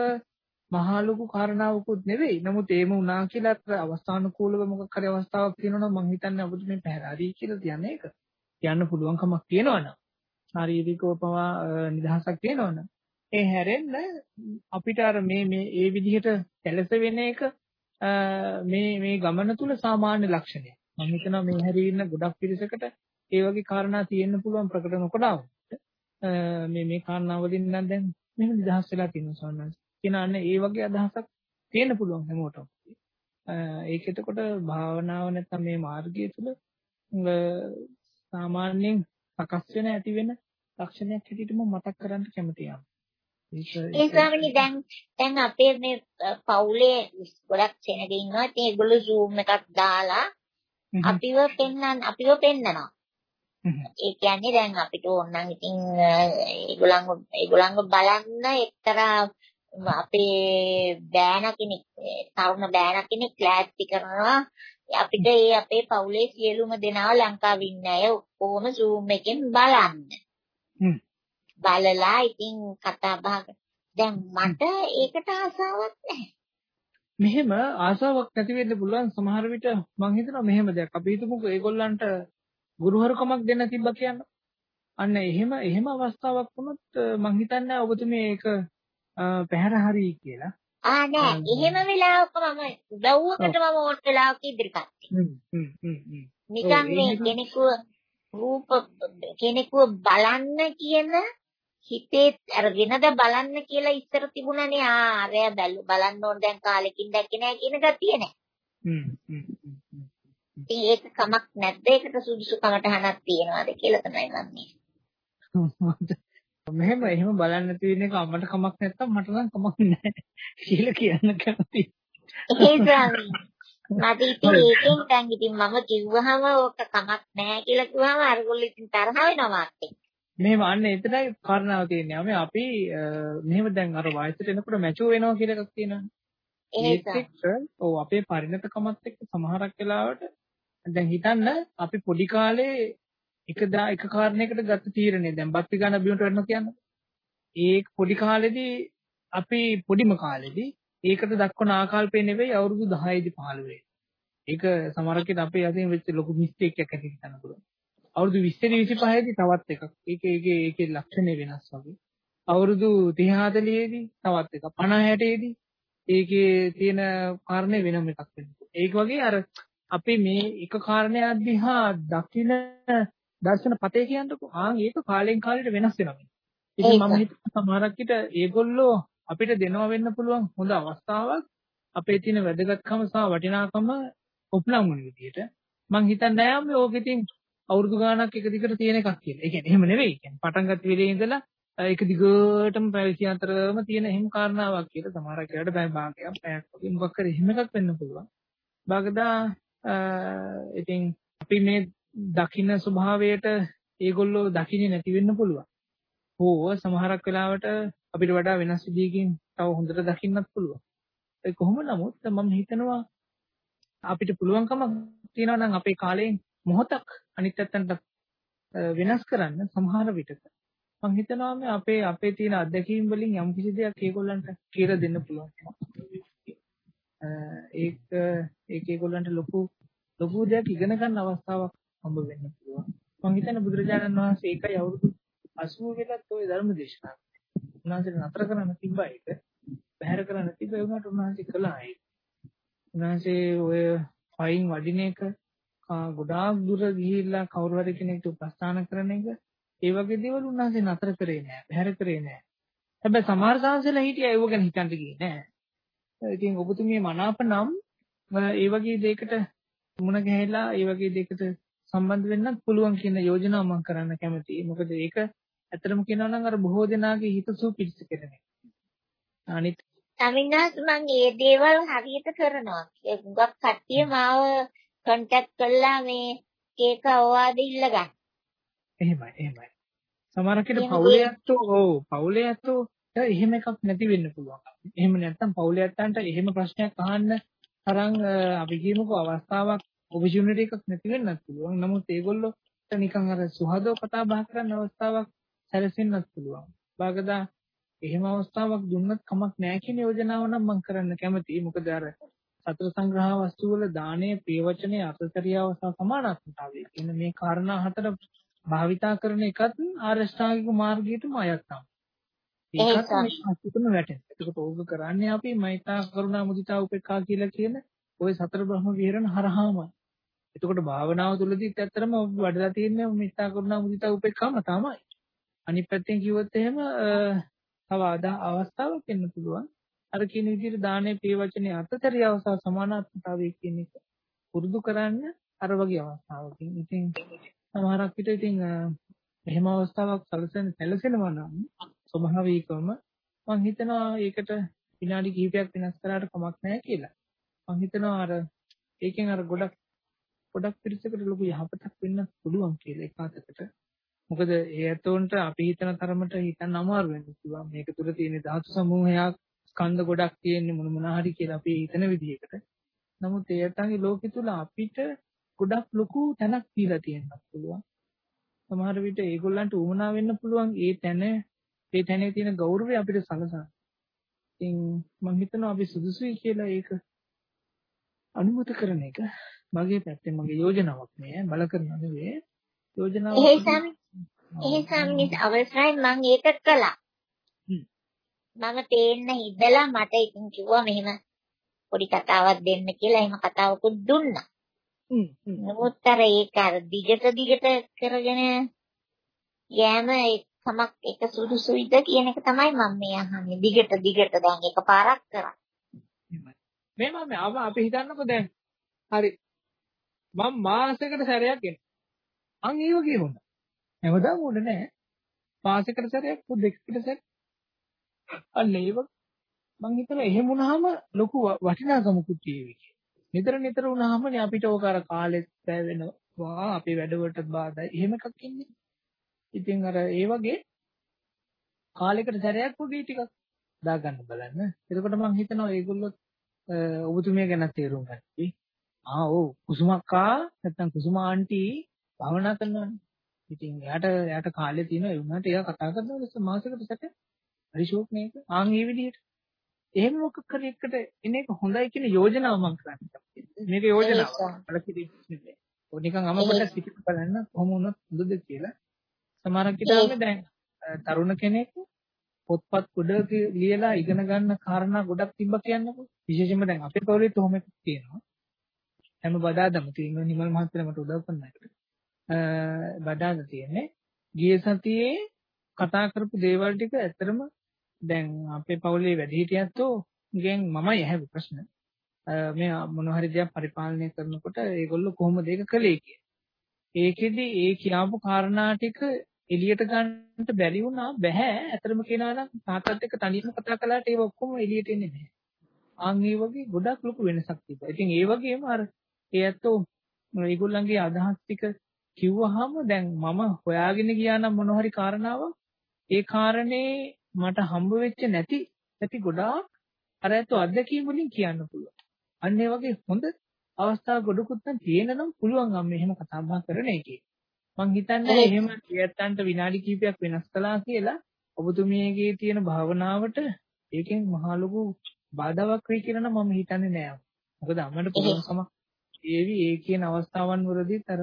මහා ලොකු කාරණාවකුත් නෙවෙයි. නමුත් ඒම වුණා කියලා අර අවස්ථානුකූලව මොකක් හරි අවස්ථාවක් තියෙනවා නම් මම හිතන්නේ අපිට මේ පැහැරි කියලා කියන්නේ ඒක. කියන්න පුළුවන් කමක් තියෙනවනම්. ශාරීරිකව පවා නිදහසක් තියෙනවනම්. ඒ හැරෙන්න අපිට අර මේ මේ ඒ විදිහට සැලස වෙන එක මේ මේ ගමන තුල සාමාන්‍ය ලක්ෂණයක්. මම හිතනවා මේ හැරී ඉන්න ගොඩක් පිරිසකට ඒ වගේ කාරණා තියෙන්න පුළුවන් ප්‍රකට නොකඩාව. මේ මේ කාරණා වලින් නම් දැන් මෙහෙම නිදහස් වෙලා තියෙනවා සවන්නස්. කියන අන්න ඒ වගේ අදහසක් තියෙන්න පුළුවන් හැමෝටම. ඒක එතකොට භාවනාව නැත්නම් මේ මාර්ගය තුළ සාමාන්‍යයෙන් සකස් වෙන ඇති වෙන ලක්ෂණයක් හැටියට මම මතක් කරන්න කැමතියි. ඒ ස්වාමීනි දැන් දැන් අපේ මේ පවුලේ ගොඩක් සෙනග ඉන්නවා. ඉතින් ඒගොල්ලෝ Zoom එකක් දාලා අපිව පෙන්නන අපිව පෙන්නනවා. ඒ කියන්නේ දැන් අපිට ඕන නම් ඉතින් ඒගොල්ලන්ව ඒගොල්ලන්ව බලන්න එක්තරා අපේ බෑන කෙනෙක් තරුණ බෑන කෙනෙක් ක්ලාස්ටි කරනවා අපිට ඒ අපේ පවුලේ සියලුම දෙනාව ලංකාවේ ඉන්න අය ඔක්කොම Zoom එකෙන් බලන්න. බලලා ඉතින් කතා බහ දැන් මට ඒකට ආසාවක් නැහැ. මෙහෙම ආසාවක් නැති වෙන්න පුළුවන් සමහර විට මම හිතනවා මෙහෙම දෙයක්. අපි හිතමුකෝ ඒගොල්ලන්ට ගුරුහරුකමක් දෙන්න තිබ්බා කියන්න. අන්න එහෙම එහෙම අවස්ථාවක් වුණොත් මම හිතන්නේ ඔබතුමී ඒක පැහැර හරි කියලා. ආ නෑ. එහෙම වෙලාවක මම උදව්වකට මම ඕන වෙලාවක ඉදිරිපත් නිකන් මේ කෙනෙකුව රූප කෙනෙකුව බලන්න කියන හිතේ අර වෙනද බලන්න කියලා ඉස්සර තිබුණනේ. ආ අරයා බලන්න ඕන දැන් කාලෙකින් දැක්කේ නෑ කියන ගතිය නෑ. ඉතින් ඒක කමක් නැද්ද? ඒකට සුදුසු කමටහනක් තියනවාද කියලා තමයි මම මෙහෙම එහෙම බලන්න තියෙන එක අම්මට කමක් නැත්තම් මට නම් කමක් නැහැ කියලා කියන්න කැමතියි. ඒ ස්වාමී මට ඉතින් ඒකෙන් දැන් ඉතින් මම කිව්වහම ඕක කමක් නැහැ කියලා කිව්වම අරගොල්ලෝ ඉතින් තරහ වෙනවා එක්ක. මෙහෙම අන්න එතනයි කාරණාව තියෙන්නේ. අපි අපි මෙහෙම දැන් අර වයසට එනකොට මැචුර් වෙනවා කියලා එකක් තියෙනවානේ. ඒත් එක්ක ඔව් අපේ පරිණතකමත් එක්ක සමහරක් වෙලාවට දැන් හිතන්න අපි පොඩි කාලේ එක දා එක කාරණයකට ගත්ත තීරණය දැන් බත් ගන්න බිමට වෙනවා කියන්නේ. ඒ පොඩි කාලෙදී අපි පොඩිම කාලෙදී ඒකට දක්වන ආකල්පය නෙවෙයි අවුරුදු 10 දී 15 ඒක සමහරකට අපේ අතින් වෙච්ච ලොකු මිස්ටේක් එකක් ඇති හිතන්න පුළුවන්. අවුරුදු 20 25 දී තවත් එකක්. ඒක ඒකේ ඒකේ ලක්ෂණ වෙනස් වගේ. අවුරුදු 30 40 දී තවත් එකක්. 50 60 දී ඒකේ තියෙන කාරණේ වෙනම එකක් වෙනවා. ඒක වගේ අර අපි මේ එක කාරණයක් දිහා දකින දර්ශන පතේ කියන්නකෝ. ආන් ඒක කාලෙන් කාලෙට වෙනස් වෙනවා. ඉතින් මම හිතනවා සමහරක් විට ඒගොල්ලෝ අපිට දෙනවා වෙන්න පුළුවන් හොඳ අවස්ථාවක් අපේ තියෙන වැදගත්කම සහ වටිනාකම ඔප්ලම් වුණ විදිහට මම හිතන්නේ නැහැ මේ ඕක ඉතින් අවුරුදු ගාණක් එක දිගට තියෙන එකක් කියලා. ඒ කියන්නේ එහෙම නෙවෙයි. කියන්නේ පටන් ගත්ත වෙලේ ඉඳලා ඒක දිගටම පැවති අතරම තියෙන එහෙම කාරණාවක් කියලා සමහරක් වෙලාවට බය භාගයක් පැයක් වගේ මොකක් හරි එහෙම එකක් වෙන්න පුළුවන්. බාගදා ඉතින් අපි මේ දකින්න ස්වභාවයට ඒගොල්ලෝ දකින්නේ නැති වෙන්න පුළුවන්. ඕව සමහරක් වෙලාවට අපිට වඩා වෙනස් විදිහකින් තව හොඳට දකින්නත් පුළුවන්. ඒ කොහොම නමුත් මම හිතනවා අපිට පුළුවන්කමක් තියෙනවා නම් අපේ කාලයෙන් මොහොතක් අනිත් පැත්තට වෙනස් කරන්න සමහර විටක මම හිතනවා මේ අපේ අපේ තියෙන අත්දැකීම් වලින් යම් කිසි දෙයක් ඒගොල්ලන්ට කියලා දෙන්න පුළුවන්. ඒක ඒක ඒගොල්ලන්ට ලොකු ලොකු දෙයක් ඉගෙන ගන්න අවස්ථාවක් හම්බ වෙන්න පුළුවන්. මම හිතන්නේ බුදුරජාණන් වහන්සේ ඒකයි අවුරුදු 80 වෙලත් ওই ධර්ම දේශනාව. උන්වහන්සේ නතර කරන්න තිබ්බා ඒක. බැහැර කරන්න තිබ්බා ඒ වුණාට උන්වහන්සේ කළා ඒක. උන්වහන්සේ ඔය පයින් වඩින එක ගොඩාක් දුර ගිහිල්ලා කවුරු හරි කෙනෙක්ට උපස්ථාන කරන එක ඒ වගේ දේවල් උන්වහන්සේ නතර කරේ නෑ, බැහැර කරේ නෑ. හැබැයි සමහර සංසල හිටියා ඒව ගැන හිතන්න ගියේ නෑ. ඉතින් ඔබතුමිය මනාප නම් ඒ වගේ දෙයකට මුණ ගැහිලා ඒ වගේ දෙයකට සම්බන්ධ වෙන්නත් පුළුවන් කියන යෝජනාව මම කරන්න කැමතියි. මොකද ඒක ඇත්තටම කියනවා නම් අර බොහෝ දෙනාගේ හිතසුව පිරිස කෙරෙන එක. අනිත් සමිනාස් මම මේ දේවල් හරියට කරනවා. හුඟක් කට්ටිය මාව කන්ටැක්ට් කළා මේ කේක අවවාද ඉල්ලගන්න. එහෙමයි එහෙමයි. සමහර කෙනෙක් පවුලේ ඇත්තෝ ඔව් පවුලේ ඇත්තෝ එහෙම එකක් නැති වෙන්න පුළුවන්. එහෙම නැත්නම් පවුලේ ඇත්තන්ට එහෙම ප්‍රශ්නයක් අහන්න තරම් අපි කියමුකෝ අවස්ථාවක් ඔපචුනිටි එකක් නැති වෙන්නත් පුළුවන්. නමුත් ඒගොල්ලෝ නිකන් අර සුහදව කතා බහ කරන්න අවස්ථාවක් සැලසෙන්නත් පුළුවන්. බාගදා එහෙම අවස්ථාවක් දුන්නත් කමක් නැහැ කියන යෝජනාව නම් මම කරන්න කැමතියි. මොකද අර සතර සංග්‍රහ වස්තු වල දානය, ප්‍රේවචනය, අර්ථචරියාව සහ සමානාත්මතාවය කියන මේ කාරණා හතර භාවිතා කරන එකත් ආරෂ්ඨාංගික මාර්ගයටම අයත් තමයි. ඒකත් අසුතම වැටෙන. ඒකට ඕක කරන්නේ අපි මෛත්‍රා කරුණා මුදිතා උපේක්ඛා කියලා කියන ওই සතර බ්‍රහ්ම විහරණ හරහාමයි. එතකොට භාවනාව තුළදීත් ඇත්තටම වඩලා තියෙන්නේ මෙත්තා කරුණා මුදිතා උපේක්ඛාම තමයි. අනිත් පැත්තෙන් කිව්වොත් එහෙම තව අවස්ථාවක් වෙන්න පුළුවන්. අර කියන විදිහට දානේ පිය වචනේ අර්ථතරියව සහ සමානාත්මතාවය කියන එක පුරුදු කරන්න අර වගේ අවස්ථාවකින්. ඉතින් සමහරක් විට ඉතින් එහෙම අවස්ථාවක් සැලසෙන සැලසෙනවා නම් ස්වභාවිකවම මම හිතනවා ඒකට විනාඩි කිහිපයක් වෙනස් කරාට කමක් නැහැ කියලා. මම හිතනවා අර ඒකෙන් අර ගොඩක් ගොඩක් පිරිසකට ලොකු යහපතක් වෙන්න පුළුවන් කියලා එකකට. මොකද ඒ ඇතොන්ට අපි හිතන තරමට හිතන්න අමාරු වෙන්න පුළුවන්. මේක තුල තියෙන ධාතු සමූහයක් ස්කන්ධ ගොඩක් තියෙන්නේ මොන මොන හරි කියලා අපි හිතන විදිහකට. නමුත් ඒ ඇත්තන්ගේ ලෝකෙ තුල අපිට ගොඩක් ලොකු තැනක් දීලා තියෙන්නත් පුළුවන්. සමහර විට ඒගොල්ලන්ට උවමනා වෙන්න පුළුවන් ඒ තැන ඒ තැනේ තියෙන ගෞරවය අපිට සලසන්න. ඉතින් මම හිතනවා අපි සුදුසුයි කියලා ඒක අනුමත කරන එක මගේ පැත්තෙන් මගේ යෝජනාවක් නෑ. බල කරනවා නෙවෙයි යෝජනාවක් එහෙසම් එහෙසම් නිස් අවසරයි මම ඒක කළා. මම තේන්න හිදලා මට ඉතින් කිව්වා මෙහෙම පොඩි කතාවක් දෙන්න කියලා. එහෙම කතාවකුත් දුන්නා. නමුත් අර ඒක අර දිගට දිගට කරගෙන යෑම කමක් එක සුදුසුයිද කියන එක තමයි මම මේ අහන්නේ. දිගට දිගට දැන් එකපාරක් කරා. මේ මම අපි හිතන්නකෝ දැන් හරි මම මාසෙකට සැරයක් එනවා. අන් ඒ වගේ වුණා. හැමදාම උඩ නෑ. මාසෙකට සැරයක් පොඩ් දෙකකට සැරයක්. අන්න ඒක මං හිතනවා එහෙම වුණාම ලොකු වටිනාකමකුත් තියෙවි කියලා. නිතර නිතර වුණාම නේ අපිට ඕක අර කාලෙත් බෑ වෙනවා. අපේ වැඩවලටත් බාධායි. එහෙම එකක් ඉන්නේ. ඉතින් අර ඒ වගේ කාලයකට සැරයක් පොඩි ටිකක් දාගන්න බලන්න. එතකොට මං හිතනවා ඒගොල්ලොත් ඔබතුමිය ගැන තේරුම් ගන්නයි. ආ ඔව් කුසුමක්කා නැත්තම් කුසුම ආන්ටි භාවනා කරනවානේ. ඉතින් එයාට එයාට කාලේ තියෙනවා ඒ වුණාට එයා කතා කරනවලු මාසෙකට සැට. හරි ෂෝක් නේද? ආන් මේ විදිහට. එහෙම මොකක් කරේ එකට එන එක හොඳයි කියන යෝජනාව මම කරන්නේ. මේක යෝජනාව. බලකිරි නෙමෙයි. ඔය නිකන් අමකට පිටින් බලන්න කොහොම වුණත් හොඳද කියලා. සමහරක් හිතන්නේ දැන් තරුණ කෙනෙක් පොත්පත් ගොඩක ලියලා ඉගෙන ගන්න කාරණා ගොඩක් තිබ්බ කියන්නකෝ. විශේෂයෙන්ම දැන් අපේ පොරේත් ඔහොම එකක් තියෙනවා. හැම බදාදම තියෙන නිමල් මහත්තයා මට උදව් කරන එකට. බදාද තියෙන්නේ. ගිය සතියේ කතා කරපු දේවල් ටික ඇත්තරම දැන් අපේ පවුලේ වැඩිහිටියන්තෝ ගෙන් මමයි ඇහුව ප්‍රශ්න. මේ මොන හරි දෙයක් පරිපාලනය කරනකොට ඒගොල්ලෝ කොහොමද ඒක කළේ කිය. ඒකෙදි ඒ කියාපු කාරණා ටික එළියට ගන්නට බැරි වුණා බෑ. ඇත්තටම කියනවා නම් තාත්තත් එක්ක තනියම කතා කළාට ඒක ඔක්කොම එළියට එන්නේ නැහැ. ආන් ඒ වගේ ගොඩක් ලොකු වෙනසක් තිබ්බා. ඉතින් ඒ වගේම අර ඒ ඇත්තෝ ඒගොල්ලන්ගේ අදහස් ටික කිව්වහම දැන් මම හොයාගෙන ගියා නම් මොන හරි කාරණාවක් ඒ කාරණේ මට හම්බ වෙච්ච නැති නැති ගොඩාක් අර ඇත්තෝ අත්දැකීම් වලින් කියන්න පුළුවන්. අන්න ඒ වගේ හොඳ අවස්ථා ගොඩකුත් නම් තියෙන නම් පුළුවන් අම්ම එහෙම කතා බහ කරන එකේ. මං හිතන්නේ එහෙම කියත්තන්ට විනාඩි කිහිපයක් වෙනස් කළා කියලා ඔබතුමියගේ තියෙන භාවනාවට ඒකෙන් මහා ලොකු බාධාවක් වෙයි කියලා නම් මම හිතන්නේ නෑ. මොකද අම්මට පුළුවන්කම ඒවි ඒ කියන අවස්ථාවන් වලදීත් අර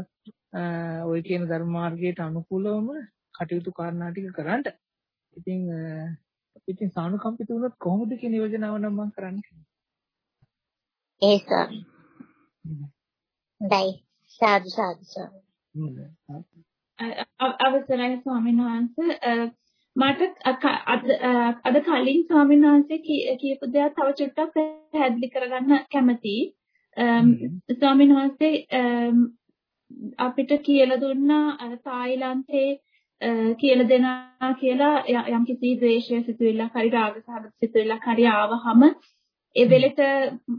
ඔය කියන ධර්ම මාර්ගයට අනුකූලවම කටයුතු කාරණා ටික කරන්න. ඉතින් ඉතින් සානුකම්පිත වුණොත් කොහොමද කියන යෝජනාව නම් මම කරන්නේ. ඒක. දැයි සාදු සාදු සාදු. අවසරයි ස්වාමීන් වහන්සේ මට අද කලින් ස්වාමීන් වහන්සේ කියපු දේ තව චුට්ටක් පැහැදිලි කරගන්න කැමතියි. ස්වාමීන් වහන්සේ අපිට කියලා දුන්නා තායිලන්තේ කියලා දෙනා කියලා යම් කිසි ද්වේෂය සිතුවිල්ලක් හරි රාග සහගත සිතුවිල්ලක් හරි ආවහම ඒ වෙලෙට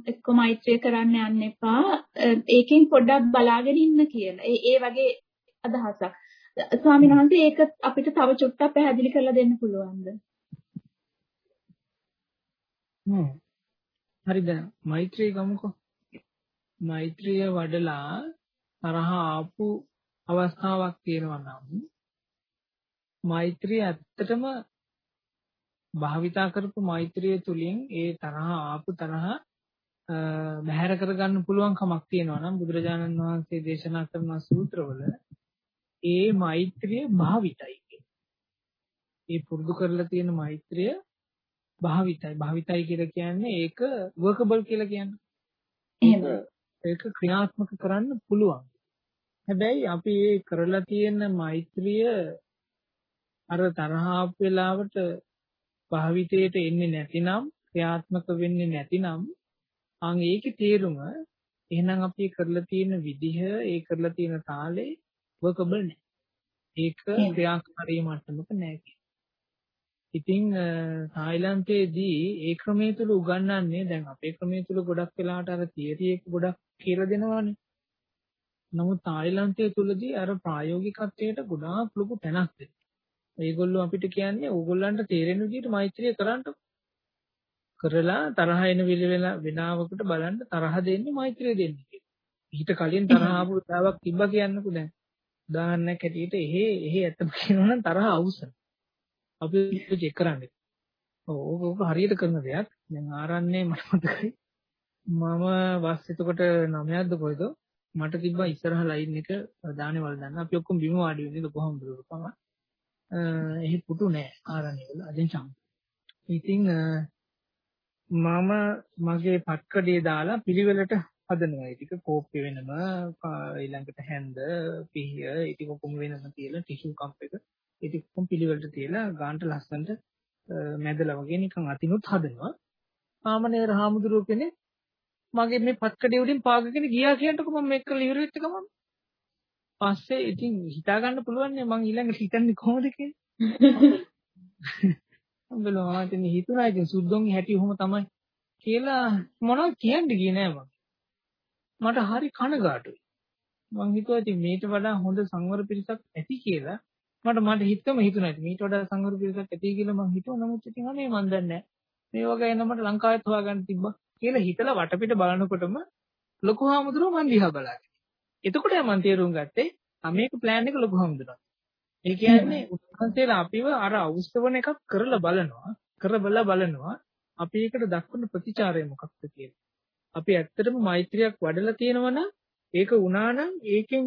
එක්ක මෛත්‍රිය කරන්න යන්න එපා. ඒකෙන් පොඩ්ඩක් බලාගෙන ඉන්න කියලා. ඒ ඒ වගේ අදහසක්. ස්වාමීන් වහන්සේ ඒක අපිට තව චුට්ටක් පැහැදිලි කරලා දෙන්න පුළුවන්ද? හ්ම්. හරිද? මෛත්‍රිය ගමුකෝ. මෛත්‍රිය වඩලා තරහ ආපු අවස්ථාවක් තියෙනවා නම් මෛත්‍රිය ඇත්තටම භාවිතා කරපු මෛත්‍රිය තුලින් ඒ තරහ ආපු තරහ බැහැර කරගන්න පුළුවන් කමක් තියෙනවා නම් බුදුරජාණන් වහන්සේ දේශනා කරන සූත්‍රවල ඒ මෛත්‍රිය භාවිතයි ඒ පුරුදු කරලා තියෙන මෛත්‍රිය භාවිතයි. භාවිතයි කියලා කියන්නේ ඒක වර්කබල් කියලා කියන්නේ. ඒක ක්‍රියාත්මක කරන්න පුළුවන්. හැබැයි අපි ඒ කරලා තියෙන මෛත්‍රිය අර තරහාප් වෙලාවට භාවිතයට එන්නේ නැතිනම් ක්‍රියාත්මක වෙන්නේ නැතිනම් අන් ඒකේ තේරුම එහෙනම් අපි කරලා තියෙන විදිහ ඒ කරලා තියෙන තාලේ වර්කබල් නැහැ. ඒක ක්‍රියාකාරී මට්ටමක නැහැ ඉතින් තායිලන්තයේදී ඒ ක්‍රමයේ තුල උගන්වන්නේ දැන් අපේ ක්‍රමයේ තුල ගොඩක් වෙලාවට අර තියරි එක ගොඩක් කියලා දෙනවානේ. නමුත් තායිලන්තයේ තුලදී අර ප්‍රායෝගිකත්වයට ගොඩාක් ලොකු තැනක් දෙනවා. ඒගොල්ලෝ අපිට කියන්නේ ඕගොල්ලන්ට තේරෙන විදිහට මෛත්‍රිය කරන්න කරලා තරහ එන වෙලාවකට බලන්න තරහ දෙන්නේ මෛත්‍රිය දෙන්නේ කියලා. ඊට කලින් තරහ ආපු වෙලාවක් තිබ්බා කියන්නකෝ දැන්. උදාහරණයක් හැටියට එහෙ එහෙ ඇත්තම කියනවනම් තරහ අවසන්. අපි චෙක් කරන්නේ. ඔව් ඕක හරියට කරන දෙයක්. දැන් ආරන්නේ මට මතකයි. මම බස් එතකොට 9ක්ද කොයිද මට තිබ්බා ඉස්සරහ ලයින් එක දානේ වල දාන්න. අපි ඔක්කොම බිම වාඩි වෙන්නේ ලොකෝම දුරපම. එහෙ පුටු නෑ ආරණ්‍ය වල අදින් සම්. ඉතින් මම මගේ පත්කඩේ දාලා පිළිවෙලට හදනවා. ඒ ටික කෝප්පෙ වෙනම ඊළඟට හැන්ද පිහිය ඉතින් කොම් වෙනම තියලා ටිෂු කම්ප් එක ඒ ටික කොම් පිළිවෙලට තියලා ගාන්ට ලස්සනට මැදලා වගේ නිකන් අතිනුත් හදනවා. ආමනේර හාමුදුරුවෝ කෙනෙක් මගේ මේ පත්කඩේ උඩින් පාගගෙන ගියා කියනකොට මම මේක කරලා ඉවර වෙච්ච ගමන් පස්සේ ඉතින් හිතා ගන්න පුළුවන් නේ මං ඊළඟට හිතන්නේ කොහොමද කියලා. උඹලා මාතේ හිතුණා ඉතින් සුද්ධෝන්ගේ හැටි ඔහොම තමයි කියලා මොනවද කියන්න ගියේ නෑ මං. මට හරි කනගාටුයි. මං හිතුවා ඉතින් මේට වඩා හොඳ සංවර පිරිසක් ඇති කියලා. මට මට හිතම හිතුණා ඉතින් මේට වඩා සංවර පිරිසක් ඇති කියලා මං හිතුවා නමුත් ඉතින් අනේ මන් දන්නේ නෑ. මේ වගේ එන මට ලංකාවෙත් හොයාගන්න තිබ්බා කියලා හිතලා වටපිට බලනකොටම ලොකු හාමුදුරුවෝ මන් දිහා බලාගෙන. එතකොට මම තේරුම් ගත්තේ ආ මේක ප්ලෑන් එක ලොකු හම්දුනා. ඒ කියන්නේ උන්වහන්සේලා අපිව අර අවශ්‍යවන එකක් කරලා බලනවා, කරබලා බලනවා. අපි ඒකට දක්වන ප්‍රතිචාරය මොකක්ද කියලා. අපි ඇත්තටම මෛත්‍රියක් වඩලා තියෙනවනම් ඒක වුණා නම් ඒකෙන්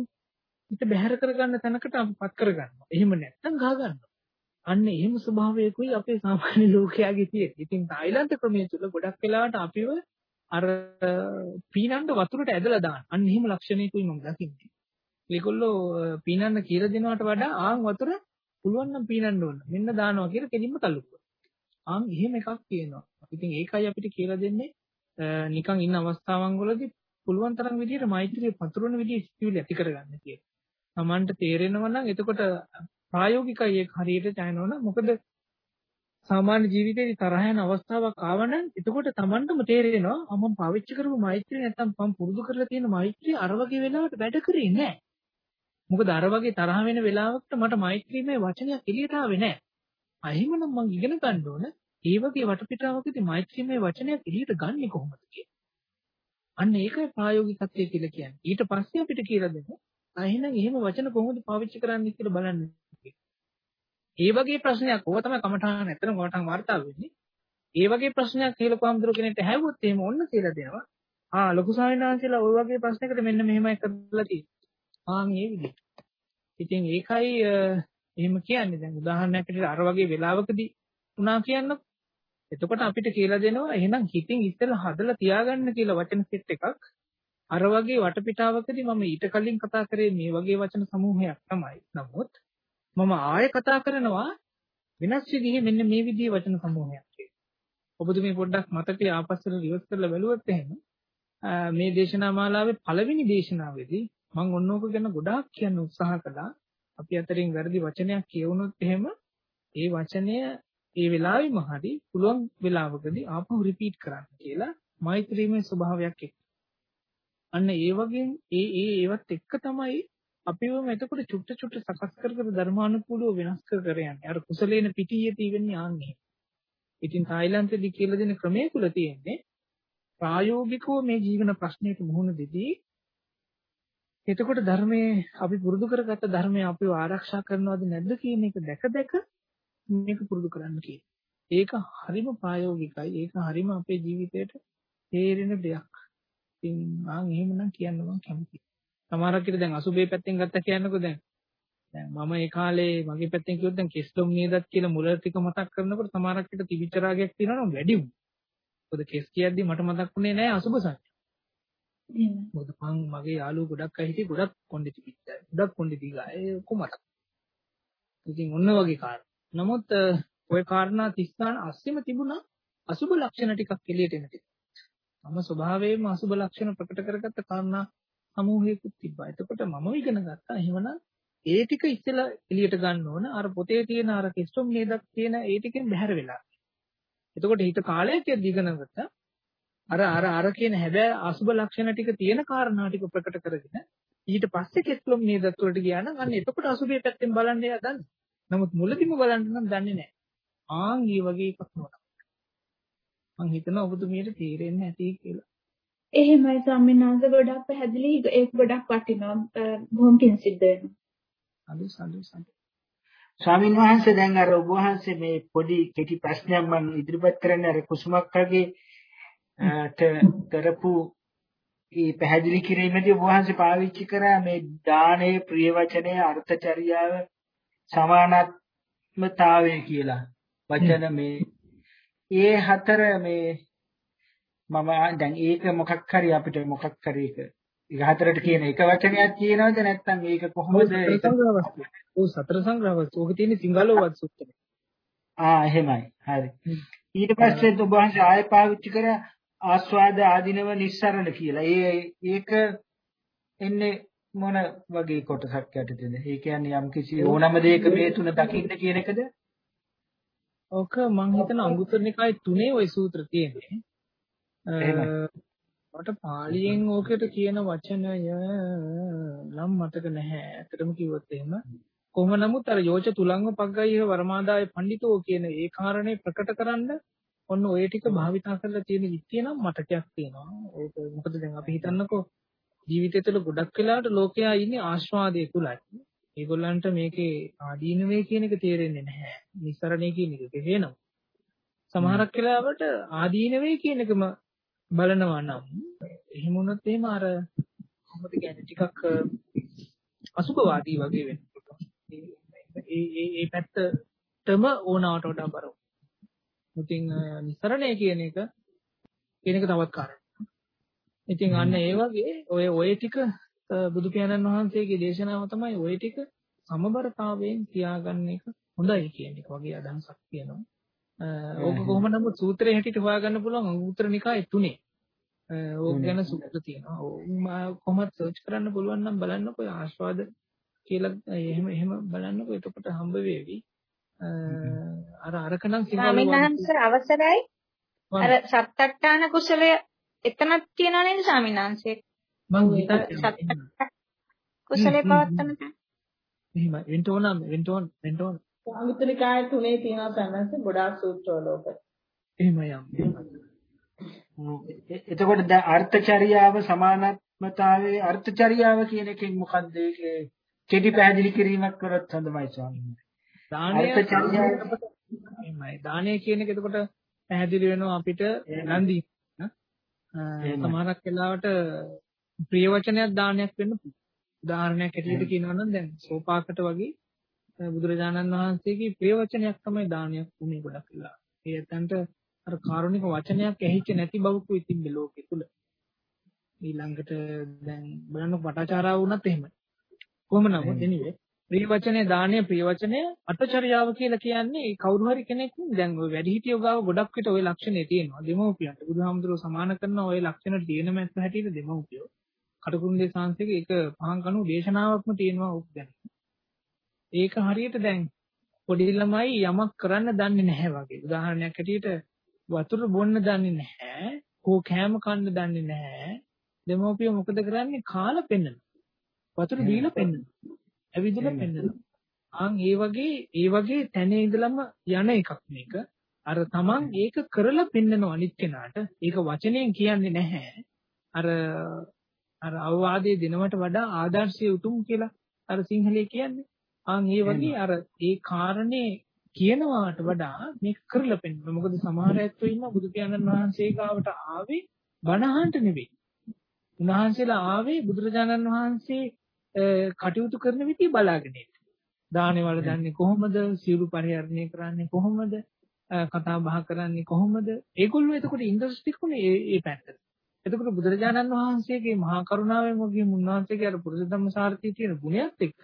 හිත බැහැර කරගන්න තැනකට අපිපත් කරගන්නවා. එහෙම නැත්නම් ගහ ගන්නවා. අන්න එහෙම ස්වභාවයකුයි අපේ සාමාන්‍ය ලෝකයාගේ තියෙන්නේ. ඉතින් තායිලන්ත ක්‍රමයේ තුල ගොඩක් වෙලාවට අපිව අර පීනන්න වතුරට ඇදලා දාන. අන්න එහෙම ලක්ෂණයකුයි මම දකින්නේ. ඒගොල්ලෝ පීනන්න කියලා දෙනවට වඩා ආන් වතුර පුළුවන් නම් පීනන්න ඕන. මෙන්න දානවා කියලා කෙලින්ම තල්ලු කරනවා. ආන් එහෙම එකක් තියෙනවා. ඉතින් ඒකයි අපිට කියලා දෙන්නේ නිකන් ඉන්න අවස්ථාවන් වලදී පුළුවන් තරම් විදිහට මෛත්‍රිය පතුරවන විදිහ සිතිවිලි ඇති කරගන්න කියලා. Tamanට තේරෙනවා නම් එතකොට ප්‍රායෝගිකයි ඒක හරියට දැනනවා මොකද සාමාන්‍ය ජීවිතේදී තරහ යන අවස්ථාවක් ආවනම් එතකොට Tamanටම තේරෙනවා මම පාවිච්චි කරපු මෛත්‍රිය නැත්තම් මම පුරුදු කරලා තියෙන මෛත්‍රිය අර වගේ වෙලාවට වැඩ කරේ නැහැ. මොකද අර වගේ තරහ වෙන වෙලාවකට මට මෛත්‍රීමේ වචනයක් එළියට ආවේ නැහැ. අහිමනම් මං ඉගෙන ගන්න ඕන ඒ වගේ වටපිටාවකදී මෛත්‍රීමේ වචනයක් එළියට ගන්නෙ කොහොමද කියලා. අන්න ඒකයි ප්‍රායෝගිකත්වය කියලා කියන්නේ. ඊට පස්සේ අපිට කියලා දෙනවා. එහෙනම් එහෙම වචන කොහොමද පාවිච්චි කරන්නේ කියලා බලන්න. ඒ වගේ ප්‍රශ්නයක් ඕවා තමයි කමඨාන ඇත්තටම කමඨාන් වර්තාව වෙන්නේ. ඒ වගේ ප්‍රශ්නයක් කියලා කොහොමද කෙනෙක්ට හැවුවොත් එහෙම ඔන්න කියලා දෙනවා. ආ ලොකු ස්වාමීන් වහන්සේලා ওই වගේ ප්‍රශ්නයකට මෙන්න මෙහෙමයි කරලා තියෙන්නේ. ආ මේ විදිහට. ඉතින් ඒකයි එහෙම කියන්නේ දැන් උදාහරණයක් විදිහට අර වගේ වෙලාවකදී වුණා කියන්නකො. එතකොට අපිට කියලා දෙනවා එහෙනම් හිතින් ඉස්සෙල්ලා හදලා තියාගන්න කියලා වචන සෙට් එකක්. අර වගේ වටපිටාවකදී මම ඊට කලින් කතා කරේ මේ වගේ වචන සමූහයක් තමයි. නමුත් මම ආයෙ කතා කරනවා වෙනස් විදිහේ මෙන්න මේ විදිහේ වචන සමූහයක් කියලා. ඔබතුමී පොඩ්ඩක් මතකයේ ආපස්සට රිවර්ස් කරලා බැලුවොත් එහෙම මේ දේශනා මාලාවේ පළවෙනි දේශනාවේදී මම ඔන්නෝක ගැන ගොඩාක් කියන්න උත්සාහ කළා. අපි අතරින් වැරදි වචනයක් කියවුනොත් එහෙම ඒ වචනය ඒ වෙලාවෙම හරි පුළුවන් වෙලාවකදී ආපහු රිපීට් කරන්න කියලා මෛත්‍රීමේ ස්වභාවයක් එක්ක. අන්න ඒ වගේ ඒ ඒ ඒවත් එක්ක තමයි අපිවම එතකොට චුට්ට චුට්ට සකස් කර කර ධර්මානුකූලව වෙනස් කර කර යන්නේ. අර කුසලේන පිටියේ තියෙන්නේ ආන්නේ. ඉතින් තායිලන්තෙදි කියලා දෙන ක්‍රමයේ තුල තියෙන්නේ ප්‍රායෝගිකව මේ ජීවන ප්‍රශ්නයට මුහුණ දෙදී එතකොට ධර්මයේ අපි පුරුදු කරගත්ත ධර්මය අපිව ආරක්ෂා කරනවද නැද්ද කියන එක දැක දැක මේක පුරුදු කරන්න කියනවා. ඒක හරිම ප්‍රායෝගිකයි. ඒක හරිම අපේ ජීවිතයට තේරෙන දෙයක්. ඉතින් මම එහෙමනම් කියන්න මම කැමතියි. සමහරක් විට දැන් අසුබේ පැත්තෙන් ගත්තා කියන්නකෝ දැන්. දැන් මම ඒ කාලේ මගේ පැත්තෙන් කිව්වොත් දැන් කෙස්ලොම් නේදත් කියලා මුල ටික මතක් කරනකොට සමහරක් විට තිබිච්ච රාගයක් තියෙනවා නම් වැඩි වුණා. මොකද කෙස් කියද්දි මට මතක් වුණේ නෑ අසුබ සංඥා. මොකද මං මගේ යාළුවෝ ගොඩක් අය හිටියේ ගොඩක් කොණ්ඩේ තිබිච්චා. ගොඩක් කොණ්ඩේ දීලා ඒ කොමතක්. ඉතින් ඔන්න වගේ කාරණා. නමුත් ওই කාරණා 30 අස්සෙම තිබුණා අසුබ ලක්ෂණ ටිකක් එළියට එන ටික. මම ස්වභාවයෙන්ම අසුබ ලක්ෂණ ප්‍රකට කරගත්ත කාරණා සමූහයකුත් තිබ්බා. එතකොට මම ඉගෙන ගත්තා එහෙමනම් ඒ ටික ඉස්සෙල්ලා එළියට ගන්න ඕන. අර පොතේ තියෙන අර කිස්ටොම් නේදක් තියෙන ඒ ටිකෙන් බැහැර වෙලා. එතකොට හිත කාලයක් යද්දි ඉගෙන ගත්තා. අර අර අර කියන හැබැයි අසුබ ලක්ෂණ ටික තියෙන කාරණා ටික ප්‍රකට කරගෙන ඊට පස්සේ කෙස්ලොම් නේදත් වලට ගියා නම් අන්න එතකොට අසුබේ පැත්තෙන් බලන්න එයා දන්නේ. නමුත් මුලදිම බලන්න නම් දන්නේ නැහැ. ආන් ඊ වගේ එකක් නෝනා. මං හිතනවා ඔබතුමියට තේරෙන්නේ නැති කියලා. එහෙමයි ස්වාමීන් වහන්සේ ගොඩක් පැහැදිලි ඒක ගොඩක් වටිනවා බොහොම පිං සිද්ධ වෙනවා. අලු සලු සලු. ස්වාමීන් වහන්සේ දැන් අර ඔබ වහන්සේ මේ පොඩි කෙටි ප්‍රශ්නයක් මම ඉදිරිපත් කරන්නේ අර කුසුමක්කගේ කරපු ඒ පැහැදිලි කිරීමේදී ඔබ වහන්සේ පාවිච්චි කරා මේ දානයේ ප්‍රිය වචනයේ අර්ථචර්යාව සමානත්මතාවය කියලා වචන මේ ඒ හතර මේ මම දැන් ඒක මොකක් හරි අපිට මොකක් හරි එක ඒක හතරට කියන එක වචනයක් කියනවද නැත්නම් මේක කොහොමද ඔව් සතර සංග්‍රහවස් ඕක තියෙන්නේ සිංහලවත් සූත්‍රේ ආ එහෙමයි හරි ඊට පස්සේ ඔබ වහන්සේ ආයෙ පාවිච්චි කරා ආස්වාද ආධිනව නිස්සරණ කියලා. ඒ ඒක එන්නේ මොන වගේ කොටසක් යටතේද? ඒ කියන්නේ යම් කිසි ඕනම දෙයක මේ තුන දකින්න කියන එකද? ඔක මං හිතන අංගුත්තර නිකායේ තුනේ ওই සූත්‍ර තියෙන්නේ. මට පාලියෙන් ඕකට කියන වචනය නම් මතක නැහැ. ඇත්තටම කිව්වොත් එහෙම කොහොම නමුත් අර යෝච තුලංග පග්ගයිහ වර්මාදාය පඬිතෝ කියන ඒ කාරණේ ප්‍රකට කරන්න ඔන්න ඔය ටික භාවිතා කරලා තියෙන විත්තිය නම් මතකයක් තියෙනවා. ඒක මොකද දැන් අපි හිතන්නකෝ ජීවිතය තුළ ගොඩක් වෙලාවට ලෝකයා ඉන්නේ ආස්වාදයේ තුලයි. ඒගොල්ලන්ට මේකේ ආදීනවේ කියන එක තේරෙන්නේ නැහැ. නිස්සරණේ කියන එක තේරෙනවා. සමහරක් වෙලාවට ආදීනවේ කියන එකම බලනවා නම් එහෙම වුණොත් එහෙම අර කොහොමද කියන්නේ ටිකක් අසුභවාදී වගේ වෙන්න පුළුවන්. ඒ ඒ ඒ පැත්තටම ඕනවට වඩා බරව. ඉතින් නිසරණය කියන එක කියන එක තවත් කාරණයක්. ඉතින් අන්න ඒ වගේ ඔය ඔය ටික බුදු පියාණන් වහන්සේගේ දේශනාව තමයි ඔය ටික සමබරතාවයෙන් තියාගන්න එක හොඳයි කියන එක වගේ අදහසක් තියෙනවා. ඕක කොහොම නමුත් සූත්‍රයේ හැටියට හොයාගන්න පුළුවන් සූත්‍ර නිකායේ තුනේ. ඕක ගැන සූත්‍ර තියෙනවා. ඕක කොහොමද සර්ච් කරන්න පුළුවන් නම් බලන්නකෝ ආස්වාද කියලා එහෙම එහෙම බලන්නකෝ එතකොට හම්බ වෙවි. අර අරකනම් ස්වාමීන් අවසරයි. අර සත්තට්ඨාන කුසලය එතනක් තියනා නේද ස්වාමීන් වහන්සේ? මම හිතන්නේ කුසලේ පවත්තන තැන. එහෙමයි. වෙන්න ඕන වෙන්න ඕන වෙන්න ඕන. සංයුත්තනිකාය තුනේ තියෙනවා තැනස ගොඩාක් සූත්‍රවල ඔක. එහෙමයි යම්. එතකොට දැන් අර්ථචර්යාව සමානත්මතාවයේ අර්ථචර්යාව කියන එකෙන් මොකද්ද ඒකේ කෙටි පැහැදිලි කිරීමක් කරත් හොඳමයි ස්වාමීන් වහන්සේ. දානය දානය කියන එක එතකොට පැහැදිලි වෙනවා අපිට නන්දි. සමහරක් වෙලාවට ප්‍රිය වචනයක් දානයක් වෙන්න පුළුවන්. උදාහරණයක් ඇටියට කියනවා නම් දැන් සෝපාකට වගේ බුදුරජාණන් වහන්සේගේ ප්‍රිය වචනයක් තමයි දානයක් වුනේ ගොඩක් වෙලා. ඒ ඇත්තන්ට අර කාරුණික වචනයක් ඇහිච්ච නැති බවකුයි තිබ්බේ ලෝකෙ තුල. ඊළඟට දැන් බලන්න වටාචාරාව වුණත් එහෙමයි. කොහොම නමුත් එනිවේ ප්‍රිය වචනේ දානීය ප්‍රිය වචනය අටචරියාව කියලා කියන්නේ කවුරු හරි කෙනෙක් දැන් ඔය වැඩිහිටියෝ ගාව ගොඩක් විට ওই ලක්ෂණේ තියෙනවා දෙමව්පියන්ට බුදුහාමුදුරුවෝ සමාන කරන ওই ලක්ෂණ තියෙන මැස්ස හැටියට දෙමව්පියෝ කටුකුරුන්දේ සංස්කෘතික එක පහන් කණු දේශනාවක්ම තියෙනවා උක් ගැන ඒක හරියට දැන් පොඩි ළමයි යමක් කරන්න දන්නේ නැහැ වගේ උදාහරණයක් හැටියට වතුර බොන්න දන්නේ නැහැ කෝ කෑම කන්න දන්නේ නැහැ දෙමව්පියෝ මොකද කරන්නේ කාලා පෙන්නන වතුර දීලා පෙන්නන ඇවිදලා පෙන්නනවා. ආන් ඒ වගේ ඒ වගේ තැනේ ඉඳලම යන එකක් මේක. අර තමන් ඒක කරලා පෙන්නනවා අනිත් කෙනාට. ඒක වචනයෙන් කියන්නේ නැහැ. අර අර අවවාදයේ දෙනවට වඩා ආදර්ශයේ උතුම් කියලා අර සිංහලයේ කියන්නේ. ආන් ඒ වගේ අර ඒ කාරණේ කියනවාට වඩා මේක කරලා පෙන්නනවා. මොකද සමහර ඇත්තෝ ඉන්න බුදු පියාණන් වහන්සේ ගාවට ආවේ බණහන්ට නෙවෙයි. උන්වහන්සේලා ආවේ බුදුරජාණන් වහන්සේ කටයුතු කරන විදිහ බලාගෙන. දානේ වල දන්නේ කොහොමද? සියලු පරිහරණය කරන්නේ කොහොමද? කතා බහ කරන්නේ කොහොමද? ඒගොල්ලෝ එතකොට ඉන්ඩස්ට්‍රික් උනේ ඒ පැත්තට. එතකොට බුදුරජාණන් වහන්සේගේ මහා කරුණාවෙන් වගේ මුන්වහන්සේගේ අර පුරුෂ ධම්මසාරතිය තියෙන ගුණයත් එක්ක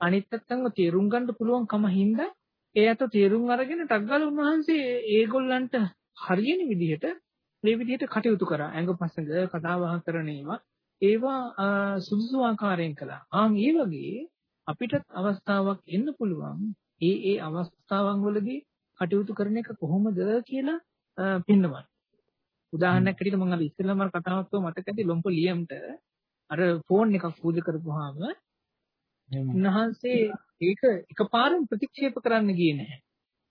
අනිත් පැත්තම තේරුම් ගන්න පුළුවන්කම හින්දා ඒ අත තේරුම් අරගෙන ටග්ගල උන්වහන්සේ ඒගොල්ලන්ට හරියන විදිහට මේ විදිහට කටයුතු කරා. ඇඟපසඟ කතා බහ කරන ඒවා ඒවා සුදුසු ආකාරයෙන් කළා. ආන් ඒ වගේ අපිටත් අවස්ථාවක් එන්න පුළුවන්. ඒ ඒ අවස්ථාවන් වලදී කටයුතු කරන එක කොහොමද කියලා පෙන්වන්න. උදාහරණයක් ඇටියට මම අර ඉස්සෙල්ලාම අර කතාවක් මතක ඇති ලොම්පො ලියම්ට අර ෆෝන් එකක් පූජා කරපුවාම උන්වහන්සේ ඒක එකපාරම ප්‍රතික්ෂේප කරන්න ගියේ නැහැ.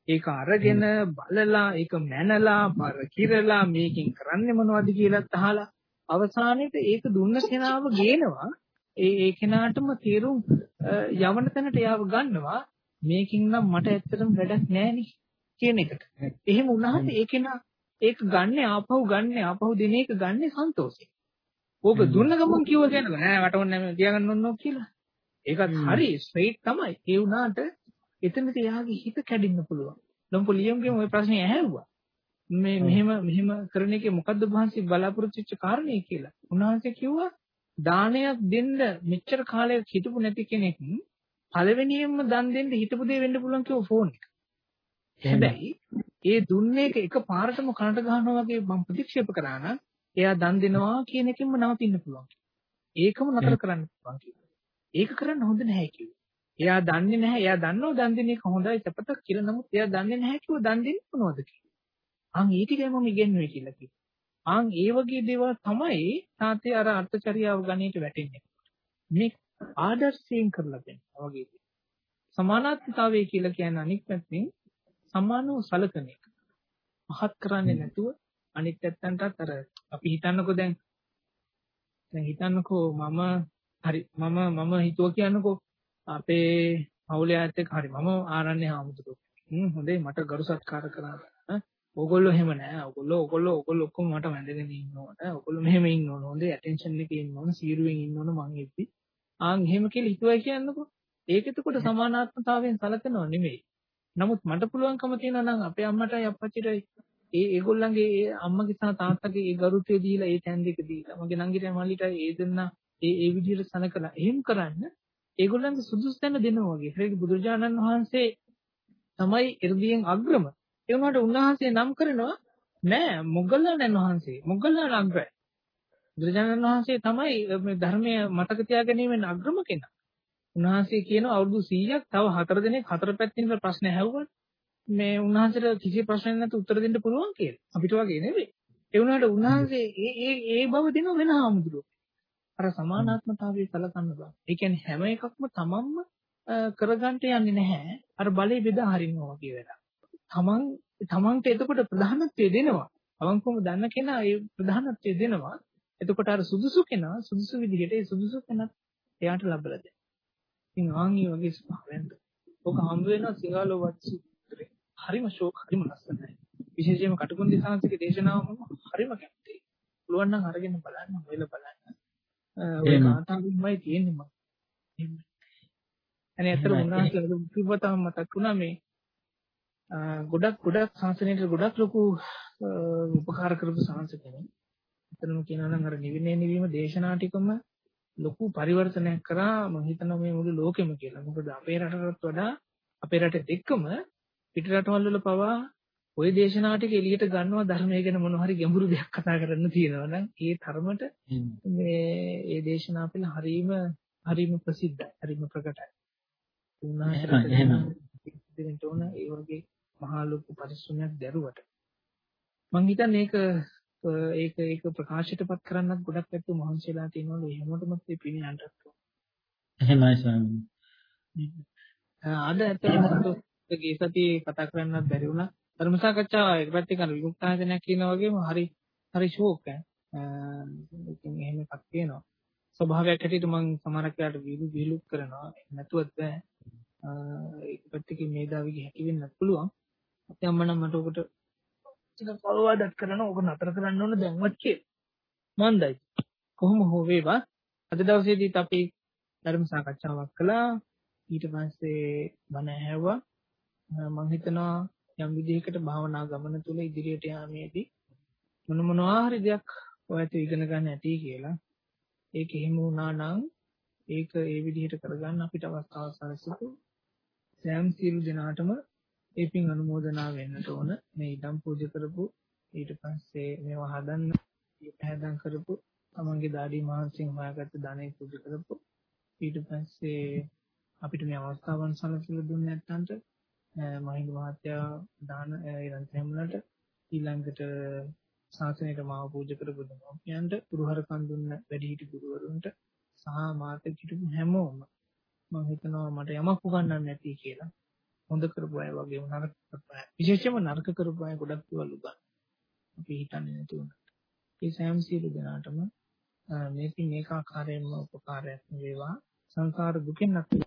ඒක අරගෙන බලලා ඒක මැනලා බර කිරලා මේකෙන් කරන්නේ මොනවද කියලා අහලා අවසානයේට ඒක දුන්න කෙනාව ගේනවා ඒ ඒ කෙනාටම තීරුම් යවන තැනට යාව ගන්නවා මේකින් නම් මට ඇත්තටම වැඩක් නැහැ කියන එකට. එහෙම වුණාම ඒ කෙනා ඒක ගන්න ආපහු ගන්න ආපහු දින එක ගන්න සන්තෝෂේ. ඕක දුන්න ගමන් කිව්ව කෙනෙක් නෑ මට ඕනේ නැහැ තියාගන්න ඕනෝ කියලා. ඒකත් හරි ස්ට්‍රේට් තමයි. ඒ වුණාට එතනදී යාගේ හිත කැඩෙන්න පුළුවන්. ලොම්පො ලියම්ගේ ওই ප්‍රශ්නේ ඇහැව්වා. මේ මෙහෙම මෙහෙම කරන එකේ මොකද්ද වහන්සේ බලාපොරොත්තු වෙච්ච කාරණේ කියලා. උන්වහන්සේ කිව්වා දානයක් දෙන්න මෙච්චර කාලයක් හිටපු නැති කෙනෙක් පළවෙනියෙන්ම දන් දෙන්න හිටපු දේ වෙන්න පුළුවන් කියව ෆෝන් එක. හැබැයි ඒ දුන්නේ එක පාරටම කනට ගහනවා වගේ මම ප්‍රතික්ෂේප කරා නම් එයා දන් දෙනවා කියන එකෙන්ම නවතින්න පුළුවන්. ඒකම නතර කරන්න පුළුවන් කිව්වා. ඒක කරන්න හොඳ නැහැ කිව්වා. එයා දන්නේ නැහැ. එයා දන්නව දන් දෙන එක හොඳයි සපතක් කියලා. නමුත් එයා දන්නේ නැහැ කිව්ව දන් දෙන්නේ මොනවද කියලා. අන් ඒ ටිකයි මම ඉගෙනුවේ කියලා කිව්වා. අන් ඒ වගේ දේවල් තමයි තාත්තේ අර අර්ථචරියාව ගණයට වැටෙන්නේ. මේ ආදර්ශයෙන් කරලා දෙන්න වගේ දේ. සමානාත්මතාවය කියලා කියන්නේ අනිත් පැත්තෙන් සමානව සලකන එක. පහත් කරන්නේ නැතුව අනිත් පැත්තන්ටත් අර අපි හිතන්නකෝ දැන් දැන් හිතන්නකෝ මම හරි මම මම හිතුවා කියන්නකෝ අපේ පවුලේ අයත් එක්ක හරි මම ආරණ්‍ය හාමුදුරුවෝ. හ්ම් හොඳයි මට ගරු සත්කාර කරා. ඕගොල්ලෝ එහෙම නෑ. ඕගොල්ලෝ ඕගොල්ලෝ ඕගොල්ලෝ ඔක්කොම මට වැඳගෙන ඉන්න ඕන. ඕගොල්ලෝ මෙහෙම ඉන්න ඕන. හොඳේ ඇටෙන්ෂන් එකේ ඉන්න ඕන. සීරුවෙන් ඉන්න ඕන මං ඉද්දි. ආන් එහෙම කියලා හිතුවයි කියන්නකෝ. ඒක එතකොට සමානාත්මතාවයෙන් සැලකනව නෙමෙයි. නමුත් මට පුළුවන්කම තියෙනවා නම් අපේ අම්මටයි අප්පච්චිටයි ඒ ඒගොල්ලන්ගේ ඒ අම්මගේ සහ තාත්තගේ ඒ ගරුත්වය දීලා ඒ තැන් දෙක දීලා මගේ නංගිටයි මල්ලිටයි ඒ දෙන්න ඒ ඒ විදිහට සලකලා එහෙම කරන්න ඒගොල්ලන්ගේ සුදුසු තැන දෙනවා වගේ. ඒක බුදුරජාණන් වහන්සේ තමයි 이르දියෙන් අග්‍රම. ඒ වුණාට උන්වහන්සේ නම් කරනවා නෑ මොග්ගල්ලාණන් වහන්සේ මොග්ගල්ලාණ අග්‍රයි. බුදුරජාණන් වහන්සේ තමයි මේ ධර්මය මතක තියාගැනීමෙන් අග්‍රම කෙනා. උන්වහන්සේ කියනවා අවුරුදු 100ක් තව හතර දිනක් හතර පැත්තෙන් ප්‍රශ්න ඇහුවොත් මේ උන්වහන්සේට කිසි ප්‍රශ්නයක් නැතුව උත්තර දෙන්න පුළුවන් කියලා. අපිට වගේ නෙවෙයි. ඒ වුණාට උන්වහන්සේ ඒ ඒ ඒ බව දෙනව වෙන ආමුදුරෝ. අර සමානාත්මතාවයේ සලකන්න බෑ. ඒ කියන්නේ හැම එකක්ම තමන්ම කරගන්න යන්නේ නැහැ. අර බලේ බෙදා හරිනවා වගේ වෙලා. තමන් තමන්ට එතකොට ප්‍රධානත්වය දෙනවා. අවංකවම දන්න කෙනා ඒ ප්‍රධානත්වය දෙනවා. එතකොට අර සුදුසු කෙනා සුදුසු විදිහට ඒ සුදුසු කෙනා එයාට ලබලා දෙනවා. ඉතින් ආන්ගේ වගේ ස්වභාවයෙන්ද. ඔක හම්බ වෙනවා සිංහලෝ වත් සූත්‍රේ. හරිම ෂෝක් හරිම ලස්සනයි. විශේෂයෙන්ම කටුකුරුන්දි සාංශික දේශනාව මම හරිම කැමතියි. පුළුවන් නම් අරගෙන බලන්න, හොයලා බලන්න. ඔය කාන්තාවුමයි තියෙන්නේ මම. අනේ අතර උන්වහන්සේලා කිව්වතම මතක් වුණා මේ ගොඩක් ගොඩක් සංසනේට ගොඩක් ලොකු උපකාර කරපු සංස කෙනෙක්. එතනම කියනවා නම් අර නිවිනේ නිවීම දේශනා ටිකම ලොකු පරිවර්තනයක් කරා මම හිතනවා මේ මුළු ලෝකෙම කියලා. මොකද අපේ රටටත් වඩා අපේ රටෙත් එක්කම පිට රටවල් වල පවා ওই දේශනා ටික එළියට ගන්නවා ධර්මය ගැන මොන හරි ගැඹුරු දෙයක් කතා කරන්න තියෙනවා නම් ඒ තරමට මේ ඒ දේශනා පිළ හරීම හරීම ප්‍රසිද්ධයි හරීම ප්‍රකටයි. උන්වහන්සේට දෙන්න ඕන ඒ වගේ මහා ලොකු පරිශ්‍රමයක් දැරුවට. මං හිතන්නේ ඒක ඒක ඒක ප්‍රකාශයටපත් කරන්නත් ගොඩක් පැත්ත මහන්සියලා තියෙනවලු. එහෙමටම ඒ පිණි යන්නත් එහෙමයි ස්වාමීනි. අද ඇත්තටම ගේ සතියේ කතා කරන්නත් බැරි වුණා ධර්ම සාකච්ඡාව එක පැත්තකින් අර විමුක්තායතනයක් කියනා වගේම හරි හරි ෂෝක් ඈ. ඉතින් එහෙම එකක් තියෙනවා. ස්වභාවයක් හැටියට මම සමහරක් වෙලාවට විලු විලු කරනවා. නැතුවත් බෑ. ඒක පැත්තකින් මේදාවිගේ හැකි වෙන්නත් පුළුවන්. අපේ අම්මා නම් මට ඔකට ටිකක් අවවාදත් කරනවා ඕක නතර කරන්න ඕන දැන්වත් කියලා. මන්දයි. කොහොම හෝ වේවා. අද දවසේදීත් අපි ධර්ම සාකච්ඡාවක් කළා. ඊට පස්සේ බණ ඇහුවා මම හිතනවා යම් විදිහකට භාවනා ගමන තුල ඉදිරියට යාමේදී මොන මොනවා හරි දෙයක් ඔයත් ඉගෙන ගන්න ඇති කියලා ඒක එහෙම වුණා නම් ඒක ඒ විදිහට කරගන්න අපිට අවස්ථාවක් සැලසෙතු සෑම සියලු දෙනාටම ඒ පින් අනුමෝදනා වෙන්නට ඕන. මේ ඉදම් පූජා කරපු ඊට පස්සේ මේවා හදන්න පැහැදම් කරපු තමන්ගේ දාඩි මහන්සියෙන් හොයාගත්ත ධනෙ පූජා කරපු ඊට පස්සේ අපිට මේ අවස්ථාවන් සැලසෙලා දුන්නේ නැත්නම්ට මහින්ද මහත්තයා දාන ඉරන්තැම්ලට ඊළඟට ශාසනයට මාව පූජා කරපු දෙමව්පියන්ට පුරුහරකම් දුන්න වැඩිහිටි ගුරුවරුන්ට සහ මාත කිටු හැමෝම මම හිතනවා මට යමක් උගන්වන්න නැති කියලා හොඳ කරපු අය වගේම නරක කරපු අය. විශේෂයෙන්ම නරක කරපු අය ගොඩක් දේවල් උගන් අපි හිතන්නේ නැති වුණා ඒ සෑම සියලු දෙනාටම මේක මේක ආකාරයෙන්ම උපකාරයක් වේවා. සංසාර දුකෙන් නැති